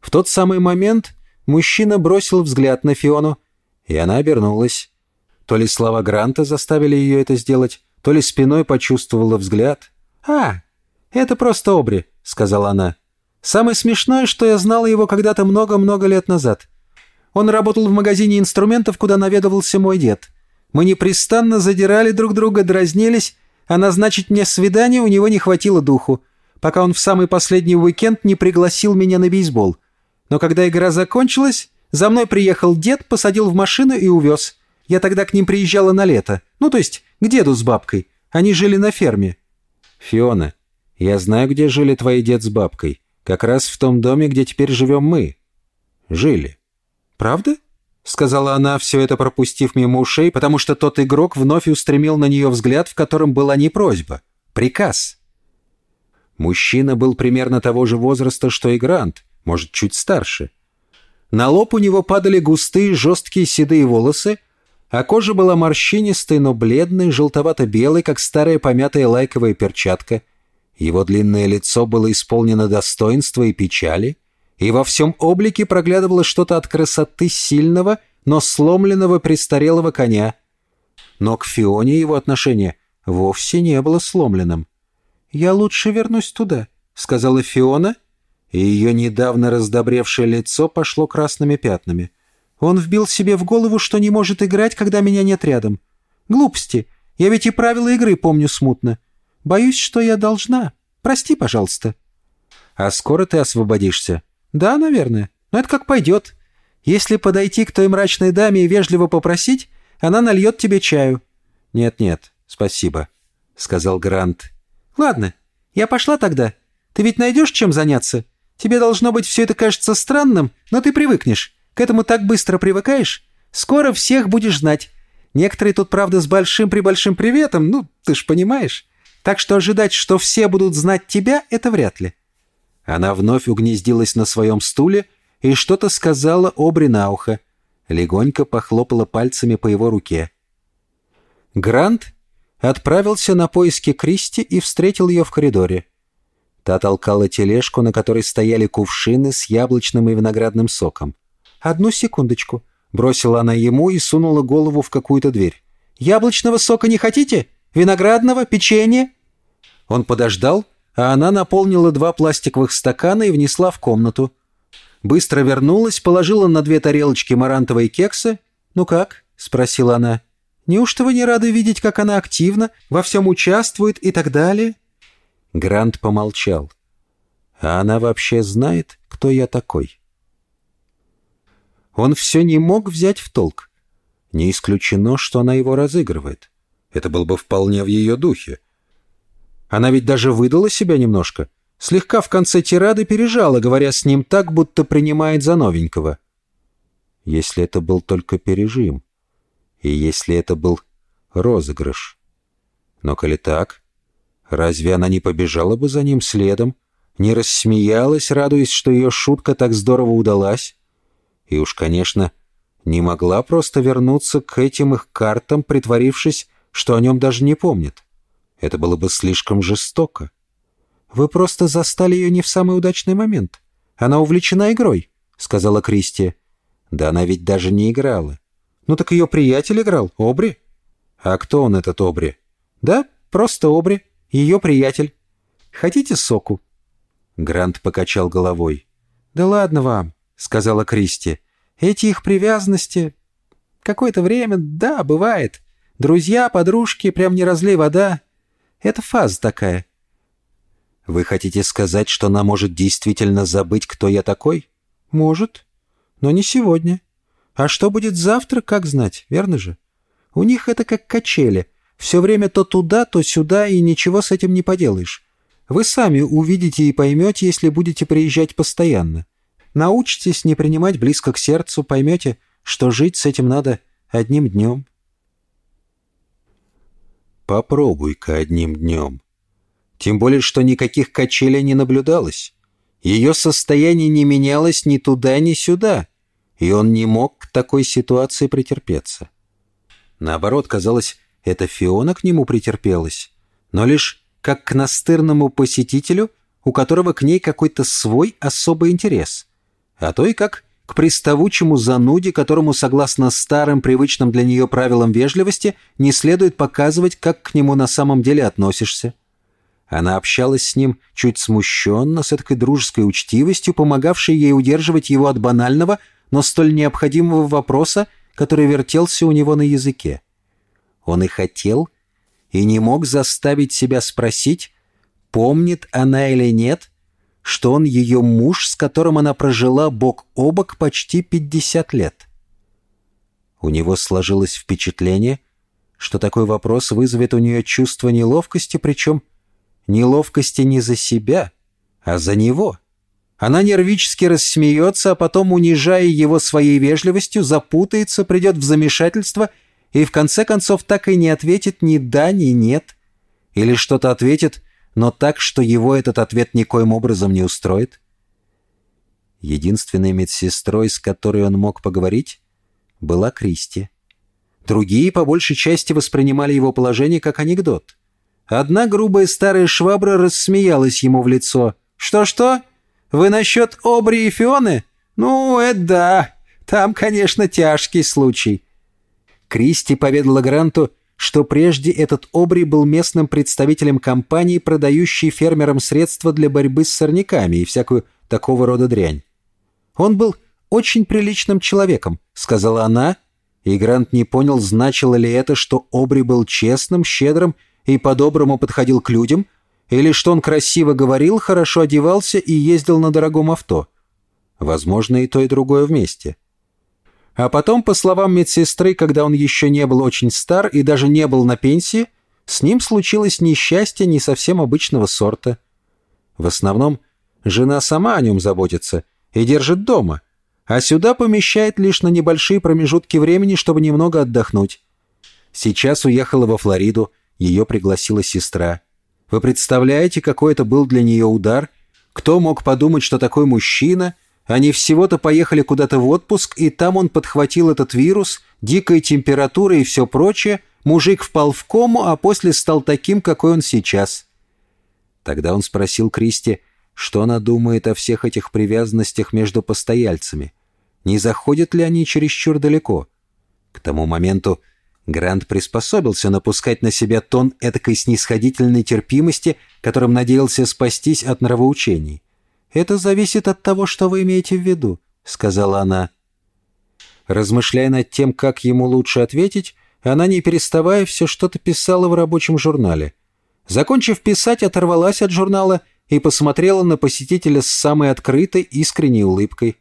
В тот самый момент мужчина бросил взгляд на Фиону, и она обернулась. То ли слова Гранта заставили ее это сделать, то ли спиной почувствовала взгляд. «А, это просто Обри», — сказала она. «Самое смешное, что я знала его когда-то много-много лет назад. Он работал в магазине инструментов, куда наведывался мой дед. Мы непрестанно задирали друг друга, дразнились, а назначить мне свидание у него не хватило духу, пока он в самый последний уикенд не пригласил меня на бейсбол. Но когда игра закончилась, за мной приехал дед, посадил в машину и увез. Я тогда к ним приезжала на лето. Ну, то есть, к деду с бабкой. Они жили на ферме. «Фиона, Я знаю, где жили твои дед с бабкой. Как раз в том доме, где теперь живем мы. Жили. Правда? Сказала она, все это пропустив мимо ушей, потому что тот игрок вновь устремил на нее взгляд, в котором была не просьба. Приказ. Мужчина был примерно того же возраста, что и Грант, может, чуть старше. На лоб у него падали густые, жесткие седые волосы, а кожа была морщинистой, но бледной, желтовато-белой, как старая помятая лайковая перчатка — его длинное лицо было исполнено достоинства и печали, и во всем облике проглядывало что-то от красоты сильного, но сломленного престарелого коня. Но к Фионе его отношение вовсе не было сломленным. «Я лучше вернусь туда», — сказала Фиона, и ее недавно раздобревшее лицо пошло красными пятнами. «Он вбил себе в голову, что не может играть, когда меня нет рядом. Глупости, я ведь и правила игры помню смутно. Боюсь, что я должна. Прости, пожалуйста». «А скоро ты освободишься?» «Да, наверное. Но это как пойдет. Если подойти к той мрачной даме и вежливо попросить, она нальет тебе чаю». «Нет-нет, спасибо», — сказал Грант. «Ладно, я пошла тогда. Ты ведь найдешь чем заняться? Тебе должно быть все это кажется странным, но ты привыкнешь. К этому так быстро привыкаешь. Скоро всех будешь знать. Некоторые тут, правда, с большим-пребольшим приветом, ну, ты ж понимаешь. Так что ожидать, что все будут знать тебя, это вряд ли». Она вновь угнездилась на своем стуле и что-то сказала Обри на ухо. Легонько похлопала пальцами по его руке. Грант отправился на поиски Кристи и встретил ее в коридоре. Та толкала тележку, на которой стояли кувшины с яблочным и виноградным соком. «Одну секундочку», — бросила она ему и сунула голову в какую-то дверь. «Яблочного сока не хотите? Виноградного? Печенье?» Он подождал, а она наполнила два пластиковых стакана и внесла в комнату. Быстро вернулась, положила на две тарелочки марантовые кексы. «Ну как?» — спросила она. «Неужто вы не рады видеть, как она активно, во всем участвует и так далее?» Грант помолчал. «А она вообще знает, кто я такой?» Он все не мог взять в толк. Не исключено, что она его разыгрывает. Это было бы вполне в ее духе. Она ведь даже выдала себя немножко. Слегка в конце тирады пережала, говоря с ним так, будто принимает за новенького. Если это был только пережим, и если это был розыгрыш. Но коли так, разве она не побежала бы за ним следом, не рассмеялась, радуясь, что ее шутка так здорово удалась? И уж, конечно, не могла просто вернуться к этим их картам, притворившись, что о нем даже не помнит. Это было бы слишком жестоко. Вы просто застали ее не в самый удачный момент. Она увлечена игрой, — сказала Кристи. Да она ведь даже не играла. Ну так ее приятель играл, Обри. А кто он, этот Обри? Да, просто Обри, ее приятель. Хотите соку? Грант покачал головой. Да ладно вам, — сказала Кристи. Эти их привязанности... Какое-то время, да, бывает. Друзья, подружки, прям не разлей вода. Это фаза такая». «Вы хотите сказать, что она может действительно забыть, кто я такой?» «Может, но не сегодня. А что будет завтра, как знать, верно же? У них это как качели. Все время то туда, то сюда, и ничего с этим не поделаешь. Вы сами увидите и поймете, если будете приезжать постоянно. Научитесь не принимать близко к сердцу, поймете, что жить с этим надо одним днем». Попробуй-ка одним днем. Тем более, что никаких качелей не наблюдалось. Ее состояние не менялось ни туда, ни сюда, и он не мог к такой ситуации претерпеться. Наоборот, казалось, это Фиона к нему претерпелась, но лишь как к настырному посетителю, у которого к ней какой-то свой особый интерес, а то и как к приставучему зануде, которому, согласно старым привычным для нее правилам вежливости, не следует показывать, как к нему на самом деле относишься. Она общалась с ним чуть смущенно, с этой дружеской учтивостью, помогавшей ей удерживать его от банального, но столь необходимого вопроса, который вертелся у него на языке. Он и хотел, и не мог заставить себя спросить, помнит она или нет — что он ее муж, с которым она прожила бок о бок почти 50 лет. У него сложилось впечатление, что такой вопрос вызовет у нее чувство неловкости, причем неловкости не за себя, а за него. Она нервически рассмеется, а потом, унижая его своей вежливостью, запутается, придет в замешательство и в конце концов так и не ответит ни да, ни нет. Или что-то ответит, но так, что его этот ответ никоим образом не устроит. Единственной медсестрой, с которой он мог поговорить, была Кристи. Другие, по большей части, воспринимали его положение как анекдот. Одна грубая старая швабра рассмеялась ему в лицо. «Что-что? Вы насчет Обри и Фионы? Ну, это да. Там, конечно, тяжкий случай». Кристи поведала Гранту, что прежде этот Обри был местным представителем компании, продающей фермерам средства для борьбы с сорняками и всякую такого рода дрянь. «Он был очень приличным человеком», — сказала она, и Грант не понял, значило ли это, что Обри был честным, щедрым и по-доброму подходил к людям, или что он красиво говорил, хорошо одевался и ездил на дорогом авто. Возможно, и то, и другое вместе. А потом, по словам медсестры, когда он еще не был очень стар и даже не был на пенсии, с ним случилось несчастье не совсем обычного сорта. В основном, жена сама о нем заботится и держит дома, а сюда помещает лишь на небольшие промежутки времени, чтобы немного отдохнуть. Сейчас уехала во Флориду, ее пригласила сестра. Вы представляете, какой это был для нее удар? Кто мог подумать, что такой мужчина? Они всего-то поехали куда-то в отпуск, и там он подхватил этот вирус, дикая температура и все прочее. Мужик впал в кому, а после стал таким, какой он сейчас. Тогда он спросил Кристи, что она думает о всех этих привязанностях между постояльцами. Не заходят ли они чересчур далеко? К тому моменту Грант приспособился напускать на себя тон этакой снисходительной терпимости, которым надеялся спастись от нравоучений. «Это зависит от того, что вы имеете в виду», — сказала она. Размышляя над тем, как ему лучше ответить, она, не переставая, все что-то писала в рабочем журнале. Закончив писать, оторвалась от журнала и посмотрела на посетителя с самой открытой, искренней улыбкой.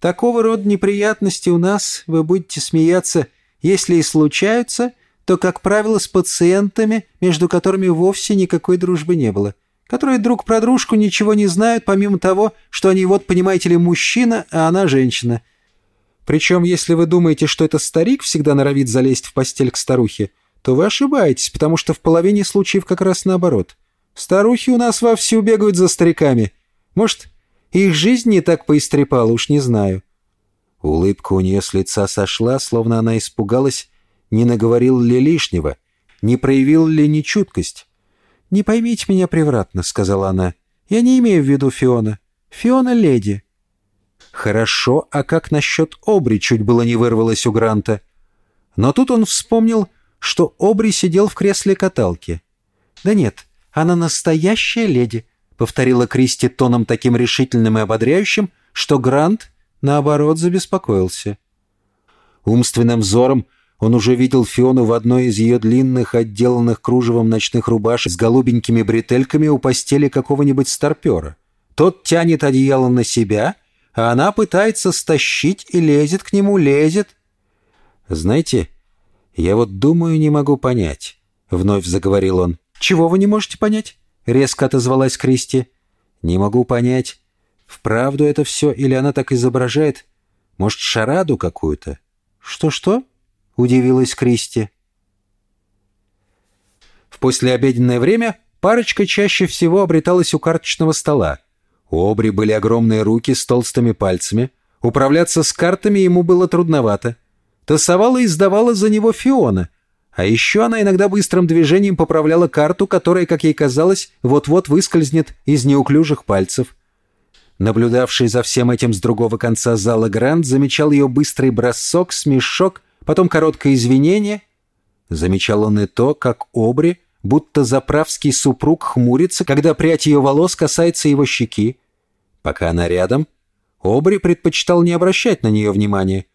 «Такого рода неприятности у нас, вы будете смеяться, — если и случаются, то, как правило, с пациентами, между которыми вовсе никакой дружбы не было, которые друг про дружку ничего не знают, помимо того, что они вот, понимаете ли, мужчина, а она женщина. Причем, если вы думаете, что это старик всегда норовит залезть в постель к старухе, то вы ошибаетесь, потому что в половине случаев как раз наоборот. Старухи у нас вовсю бегают за стариками. Может, их жизнь не так поистрепала, уж не знаю. Улыбка у нее с лица сошла, словно она испугалась, не наговорил ли лишнего, не проявил ли нечуткость. «Не поймите меня превратно», — сказала она. «Я не имею в виду Фиона. Фиона — леди». «Хорошо, а как насчет Обри?» — чуть было не вырвалось у Гранта. Но тут он вспомнил, что Обри сидел в кресле каталки. «Да нет, она настоящая леди», — повторила Кристи тоном таким решительным и ободряющим, что Грант наоборот, забеспокоился. Умственным взором он уже видел Фиону в одной из ее длинных, отделанных кружевом ночных рубашек с голубенькими бретельками у постели какого-нибудь старпера. Тот тянет одеяло на себя, а она пытается стащить и лезет к нему, лезет. «Знаете, я вот думаю, не могу понять», — вновь заговорил он. «Чего вы не можете понять?» — резко отозвалась Кристи. «Не могу понять, Вправду это все или она так изображает? Может, шараду какую-то? Что-что? Удивилась Кристи. В послеобеденное время парочка чаще всего обреталась у карточного стола. У Обри были огромные руки с толстыми пальцами. Управляться с картами ему было трудновато. Тасовала и сдавала за него Фиона. А еще она иногда быстрым движением поправляла карту, которая, как ей казалось, вот-вот выскользнет из неуклюжих пальцев. Наблюдавший за всем этим с другого конца зала Грант замечал ее быстрый бросок, смешок, потом короткое извинение. Замечал он и то, как Обри, будто заправский супруг, хмурится, когда прядь ее волос касается его щеки. Пока она рядом, Обри предпочитал не обращать на нее внимания.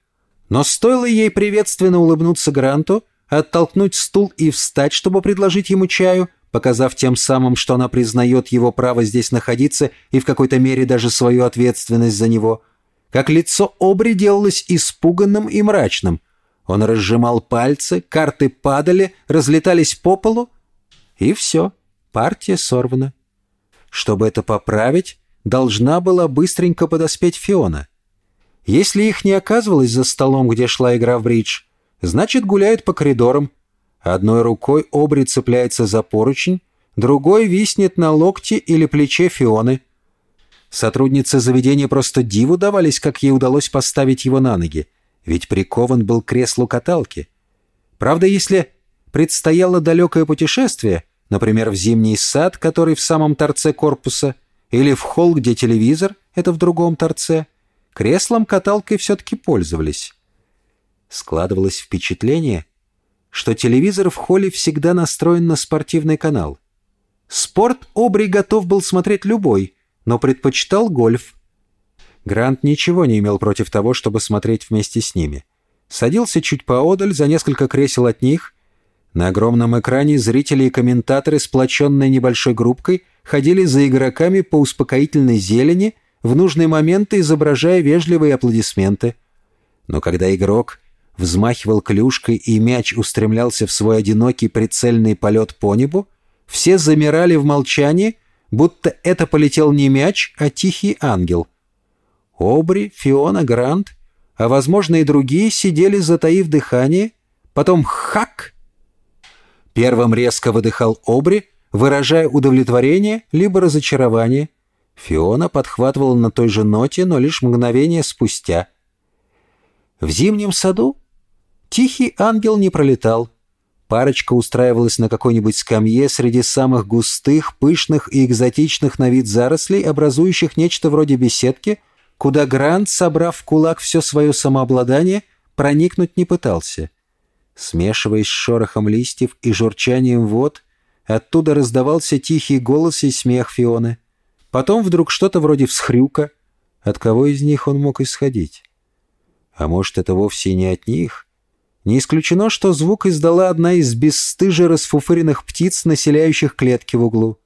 Но стоило ей приветственно улыбнуться Гранту, оттолкнуть стул и встать, чтобы предложить ему чаю, показав тем самым, что она признает его право здесь находиться и в какой-то мере даже свою ответственность за него. Как лицо Обри делалось испуганным и мрачным. Он разжимал пальцы, карты падали, разлетались по полу, и все. партия сорвана. Чтобы это поправить, должна была быстренько подоспеть Фиона. Если их не оказывалось за столом, где шла игра в бридж, значит, гуляют по коридорам. Одной рукой Обри цепляется за поручень, другой виснет на локте или плече Фионы. Сотрудницы заведения просто диву давались, как ей удалось поставить его на ноги, ведь прикован был к креслу каталки. Правда, если предстояло далекое путешествие, например, в зимний сад, который в самом торце корпуса, или в холл, где телевизор, это в другом торце, креслом-каталкой все-таки пользовались. Складывалось впечатление, что телевизор в холле всегда настроен на спортивный канал. Спорт Обри готов был смотреть любой, но предпочитал гольф. Грант ничего не имел против того, чтобы смотреть вместе с ними. Садился чуть поодаль, за несколько кресел от них. На огромном экране зрители и комментаторы, сплоченные небольшой группкой, ходили за игроками по успокоительной зелени, в нужные моменты изображая вежливые аплодисменты. Но когда игрок взмахивал клюшкой и мяч устремлялся в свой одинокий прицельный полет по небу, все замирали в молчании, будто это полетел не мяч, а тихий ангел. Обри, Фиона, Грант, а, возможно, и другие сидели, затаив дыхание, потом хак! Первым резко выдыхал Обри, выражая удовлетворение либо разочарование. Фиона подхватывала на той же ноте, но лишь мгновение спустя. В зимнем саду тихий ангел не пролетал. Парочка устраивалась на какой-нибудь скамье среди самых густых, пышных и экзотичных на вид зарослей, образующих нечто вроде беседки, куда Грант, собрав в кулак все свое самообладание, проникнуть не пытался. Смешиваясь с шорохом листьев и журчанием вод, оттуда раздавался тихий голос и смех Фионы. Потом вдруг что-то вроде всхрюка. От кого из них он мог исходить? А может, это вовсе не от них? Не исключено, что звук издала одна из бесстыже расфуфыренных птиц, населяющих клетки в углу.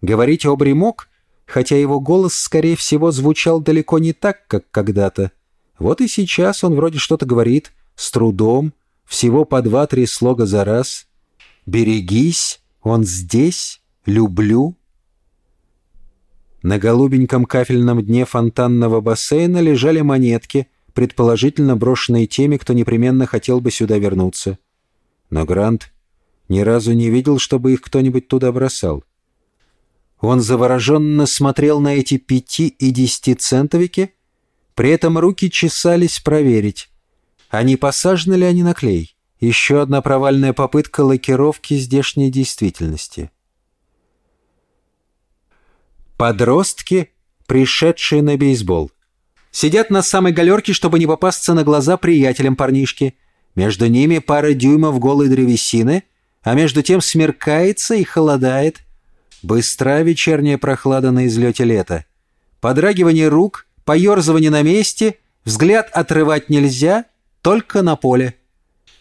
Говорить Обри мог, хотя его голос, скорее всего, звучал далеко не так, как когда-то. Вот и сейчас он вроде что-то говорит, с трудом, всего по два-три слога за раз. «Берегись, он здесь, люблю». На голубеньком кафельном дне фонтанного бассейна лежали монетки, предположительно брошенные теми, кто непременно хотел бы сюда вернуться. Но Грант ни разу не видел, чтобы их кто-нибудь туда бросал. Он завороженно смотрел на эти пяти- и десятицентовики, при этом руки чесались проверить, а не посажены ли они на клей. Еще одна провальная попытка лакировки здешней действительности. Подростки, пришедшие на бейсбол — Сидят на самой галерке, чтобы не попасться на глаза приятелям парнишки. Между ними пара дюймов голой древесины, а между тем смеркается и холодает. Быстра вечерняя прохлада на излете лета. Подрагивание рук, поерзывание на месте, взгляд отрывать нельзя, только на поле.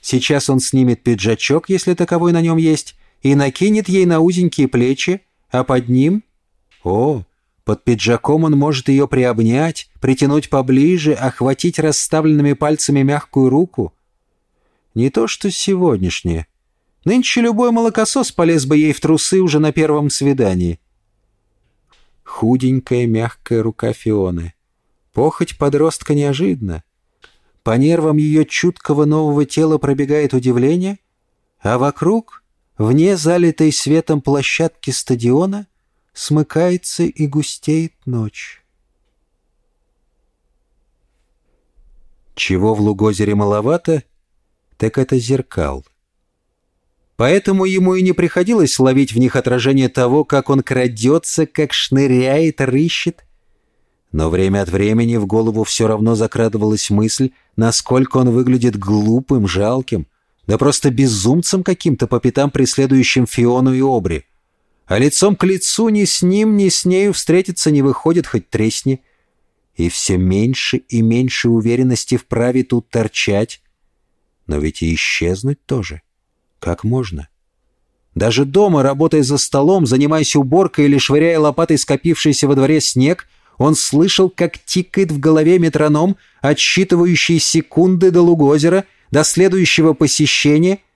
Сейчас он снимет пиджачок, если таковой на нем есть, и накинет ей на узенькие плечи, а под ним... О, под пиджаком он может ее приобнять, притянуть поближе, охватить расставленными пальцами мягкую руку. Не то что сегодняшнее. Нынче любой молокосос полез бы ей в трусы уже на первом свидании. Худенькая мягкая рука Фионы. Похоть подростка неожиданно. По нервам ее чуткого нового тела пробегает удивление, а вокруг, вне залитой светом площадки стадиона, смыкается и густеет ночь. Чего в Лугозере маловато, так это зеркал. Поэтому ему и не приходилось ловить в них отражение того, как он крадется, как шныряет, рыщет. Но время от времени в голову все равно закрадывалась мысль, насколько он выглядит глупым, жалким, да просто безумцем каким-то по пятам преследующим Фиону и Обри а лицом к лицу ни с ним, ни с нею встретиться не выходит, хоть тресни. И все меньше и меньше уверенности в праве тут торчать. Но ведь и исчезнуть тоже. Как можно? Даже дома, работая за столом, занимаясь уборкой или швыряя лопатой скопившийся во дворе снег, он слышал, как тикает в голове метроном, отсчитывающий секунды до Лугозера, до следующего посещения —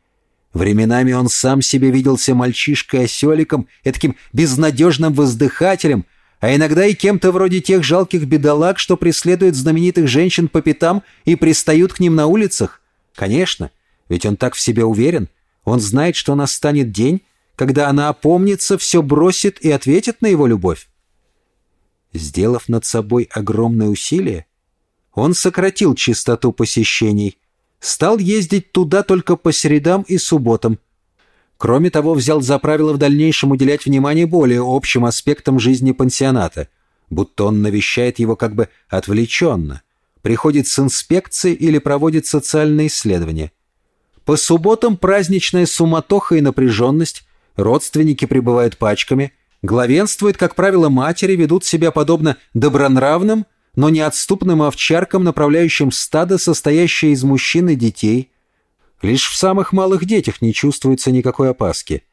Временами он сам себе виделся мальчишкой-оселиком, таким безнадежным воздыхателем, а иногда и кем-то вроде тех жалких бедолаг, что преследуют знаменитых женщин по пятам и пристают к ним на улицах. Конечно, ведь он так в себе уверен. Он знает, что настанет день, когда она опомнится, все бросит и ответит на его любовь. Сделав над собой огромное усилие, он сократил частоту посещений, стал ездить туда только по средам и субботам. Кроме того, взял за правило в дальнейшем уделять внимание более общим аспектам жизни пансионата, будто он навещает его как бы отвлеченно, приходит с инспекцией или проводит социальные исследования. По субботам праздничная суматоха и напряженность, родственники прибывают пачками, главенствуют, как правило, матери, ведут себя подобно добронравным, но неотступным овчаркам, направляющим стадо, состоящее из мужчин и детей. Лишь в самых малых детях не чувствуется никакой опаски.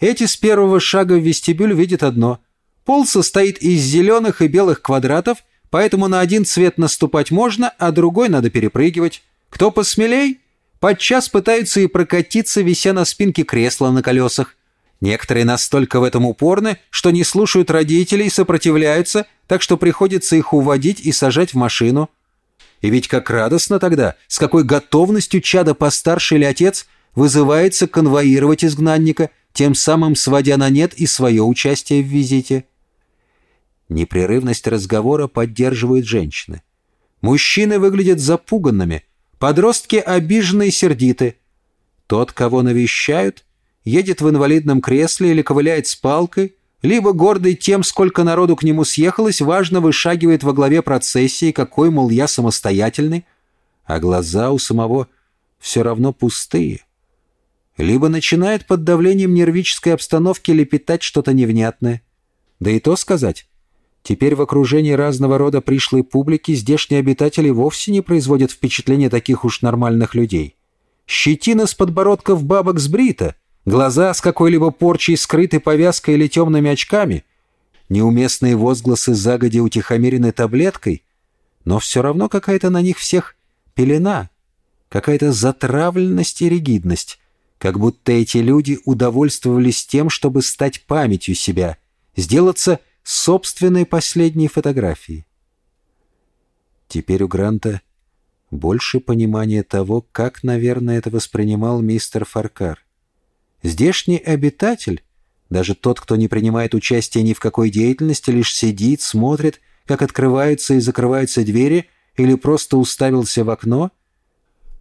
Эти с первого шага в вестибюль видят одно. Пол состоит из зеленых и белых квадратов, поэтому на один цвет наступать можно, а другой надо перепрыгивать. Кто посмелей, подчас пытаются и прокатиться, вися на спинке кресла на колесах. Некоторые настолько в этом упорны, что не слушают родителей, сопротивляются, так что приходится их уводить и сажать в машину. И ведь как радостно тогда, с какой готовностью чада постарше или отец вызывается конвоировать изгнанника, тем самым сводя на нет и свое участие в визите. Непрерывность разговора поддерживают женщины. Мужчины выглядят запуганными, подростки обижены и сердиты. Тот, кого навещают, едет в инвалидном кресле или ковыляет с палкой, либо, гордый тем, сколько народу к нему съехалось, важно вышагивает во главе процессии, какой, мол, я самостоятельный, а глаза у самого все равно пустые. Либо начинает под давлением нервической обстановки лепетать что-то невнятное. Да и то сказать. Теперь в окружении разного рода пришлой публики здешние обитатели вовсе не производят впечатления таких уж нормальных людей. Щетина с подбородков бабок сбрита — Глаза с какой-либо порчей скрыты повязкой или темными очками. Неуместные возгласы загоди утихомирены таблеткой, но все равно какая-то на них всех пелена, какая-то затравленность и ригидность, как будто эти люди удовольствовались тем, чтобы стать памятью себя, сделаться собственной последней фотографией. Теперь у Гранта больше понимания того, как, наверное, это воспринимал мистер Фаркар. Здешний обитатель, даже тот, кто не принимает участия ни в какой деятельности, лишь сидит, смотрит, как открываются и закрываются двери, или просто уставился в окно,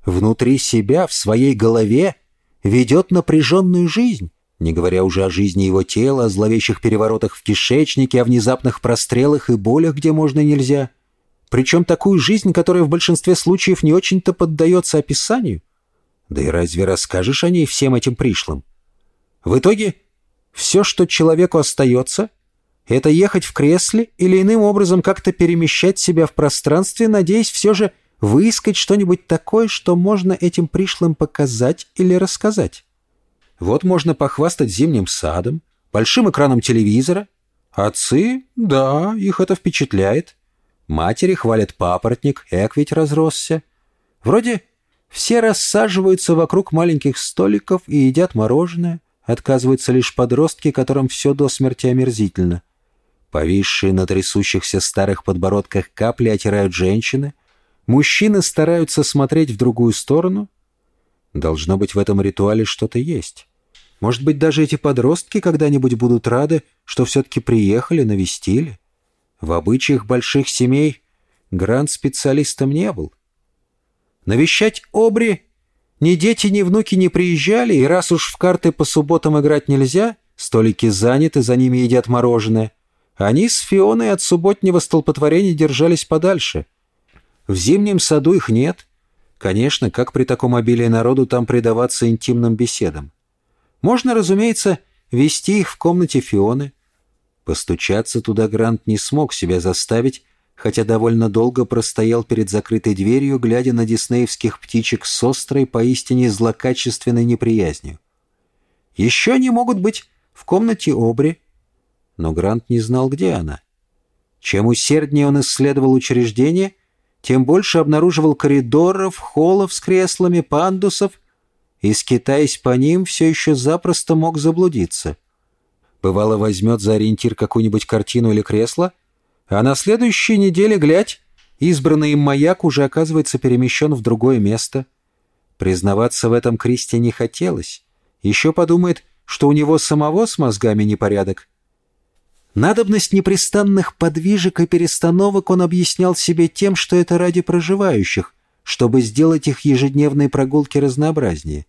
внутри себя, в своей голове, ведет напряженную жизнь, не говоря уже о жизни его тела, о зловещих переворотах в кишечнике, о внезапных прострелах и болях, где можно и нельзя. Причем такую жизнь, которая в большинстве случаев не очень-то поддается описанию. Да и разве расскажешь о ней всем этим пришлым? В итоге все, что человеку остается, это ехать в кресле или иным образом как-то перемещать себя в пространстве, надеясь все же выискать что-нибудь такое, что можно этим пришлым показать или рассказать. Вот можно похвастать зимним садом, большим экраном телевизора. Отцы, да, их это впечатляет. Матери хвалят папоротник, эк ведь разросся. Вроде все рассаживаются вокруг маленьких столиков и едят мороженое. Отказываются лишь подростки, которым все до смерти омерзительно. Повисшие на трясущихся старых подбородках капли отирают женщины. Мужчины стараются смотреть в другую сторону. Должно быть, в этом ритуале что-то есть. Может быть, даже эти подростки когда-нибудь будут рады, что все-таки приехали, навестили. В обычаях больших семей Грант специалистом не был. Навещать Обри ни дети, ни внуки не приезжали, и раз уж в карты по субботам играть нельзя, столики заняты, за ними едят мороженое. Они с Фионой от субботнего столпотворения держались подальше. В зимнем саду их нет. Конечно, как при таком обилии народу там предаваться интимным беседам? Можно, разумеется, вести их в комнате Фионы. Постучаться туда Грант не смог себя заставить, хотя довольно долго простоял перед закрытой дверью, глядя на диснеевских птичек с острой, поистине злокачественной неприязнью. Еще они могут быть в комнате Обри, но Грант не знал, где она. Чем усерднее он исследовал учреждение, тем больше обнаруживал коридоров, холлов с креслами, пандусов и, скитаясь по ним, все еще запросто мог заблудиться. Бывало, возьмет за ориентир какую-нибудь картину или кресло, а на следующей неделе, глядь, избранный им маяк уже оказывается перемещен в другое место. Признаваться в этом Кристи не хотелось. Еще подумает, что у него самого с мозгами непорядок. Надобность непрестанных подвижек и перестановок он объяснял себе тем, что это ради проживающих, чтобы сделать их ежедневные прогулки разнообразнее.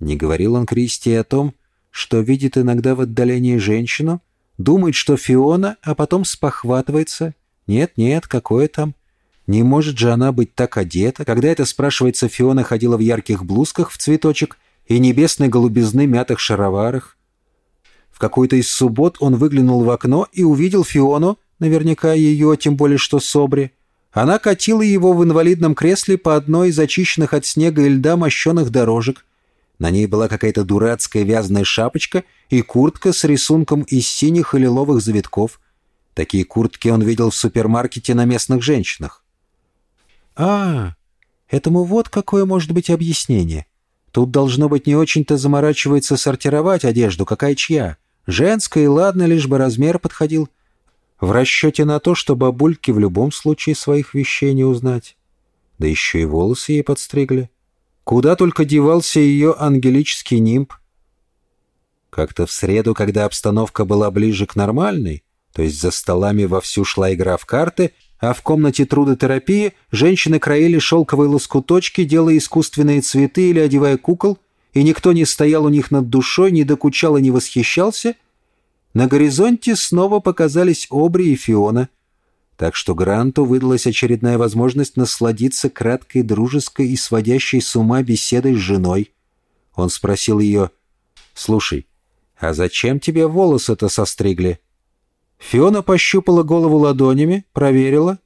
Не говорил он Кристи о том, что видит иногда в отдалении женщину, думает, что Фиона, а потом спохватывается. Нет, нет, какое там. Не может же она быть так одета. Когда это, спрашивается, Фиона ходила в ярких блузках в цветочек и небесной голубизны мятых шароварах. В какой-то из суббот он выглянул в окно и увидел Фиону, наверняка ее, тем более что Собри. Она катила его в инвалидном кресле по одной из очищенных от снега и льда мощенных дорожек. На ней была какая-то дурацкая вязаная шапочка и куртка с рисунком из синих и лиловых завитков. Такие куртки он видел в супермаркете на местных женщинах. «А, этому вот какое может быть объяснение. Тут должно быть не очень-то заморачивается сортировать одежду, какая чья. Женская, и ладно, лишь бы размер подходил. В расчете на то, что бабульки в любом случае своих вещей не узнать. Да еще и волосы ей подстригли. Куда только девался ее ангелический нимб. Как-то в среду, когда обстановка была ближе к нормальной, то есть за столами вовсю шла игра в карты, а в комнате трудотерапии женщины краили шелковые лоскуточки, делая искусственные цветы или одевая кукол, и никто не стоял у них над душой, не докучал и не восхищался — на горизонте снова показались Обри и Фиона, так что Гранту выдалась очередная возможность насладиться краткой дружеской и сводящей с ума беседой с женой. Он спросил ее, «Слушай, а зачем тебе волосы-то состригли?» Фиона пощупала голову ладонями, проверила.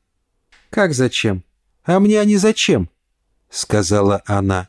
«Как зачем? А мне они зачем?» — сказала она.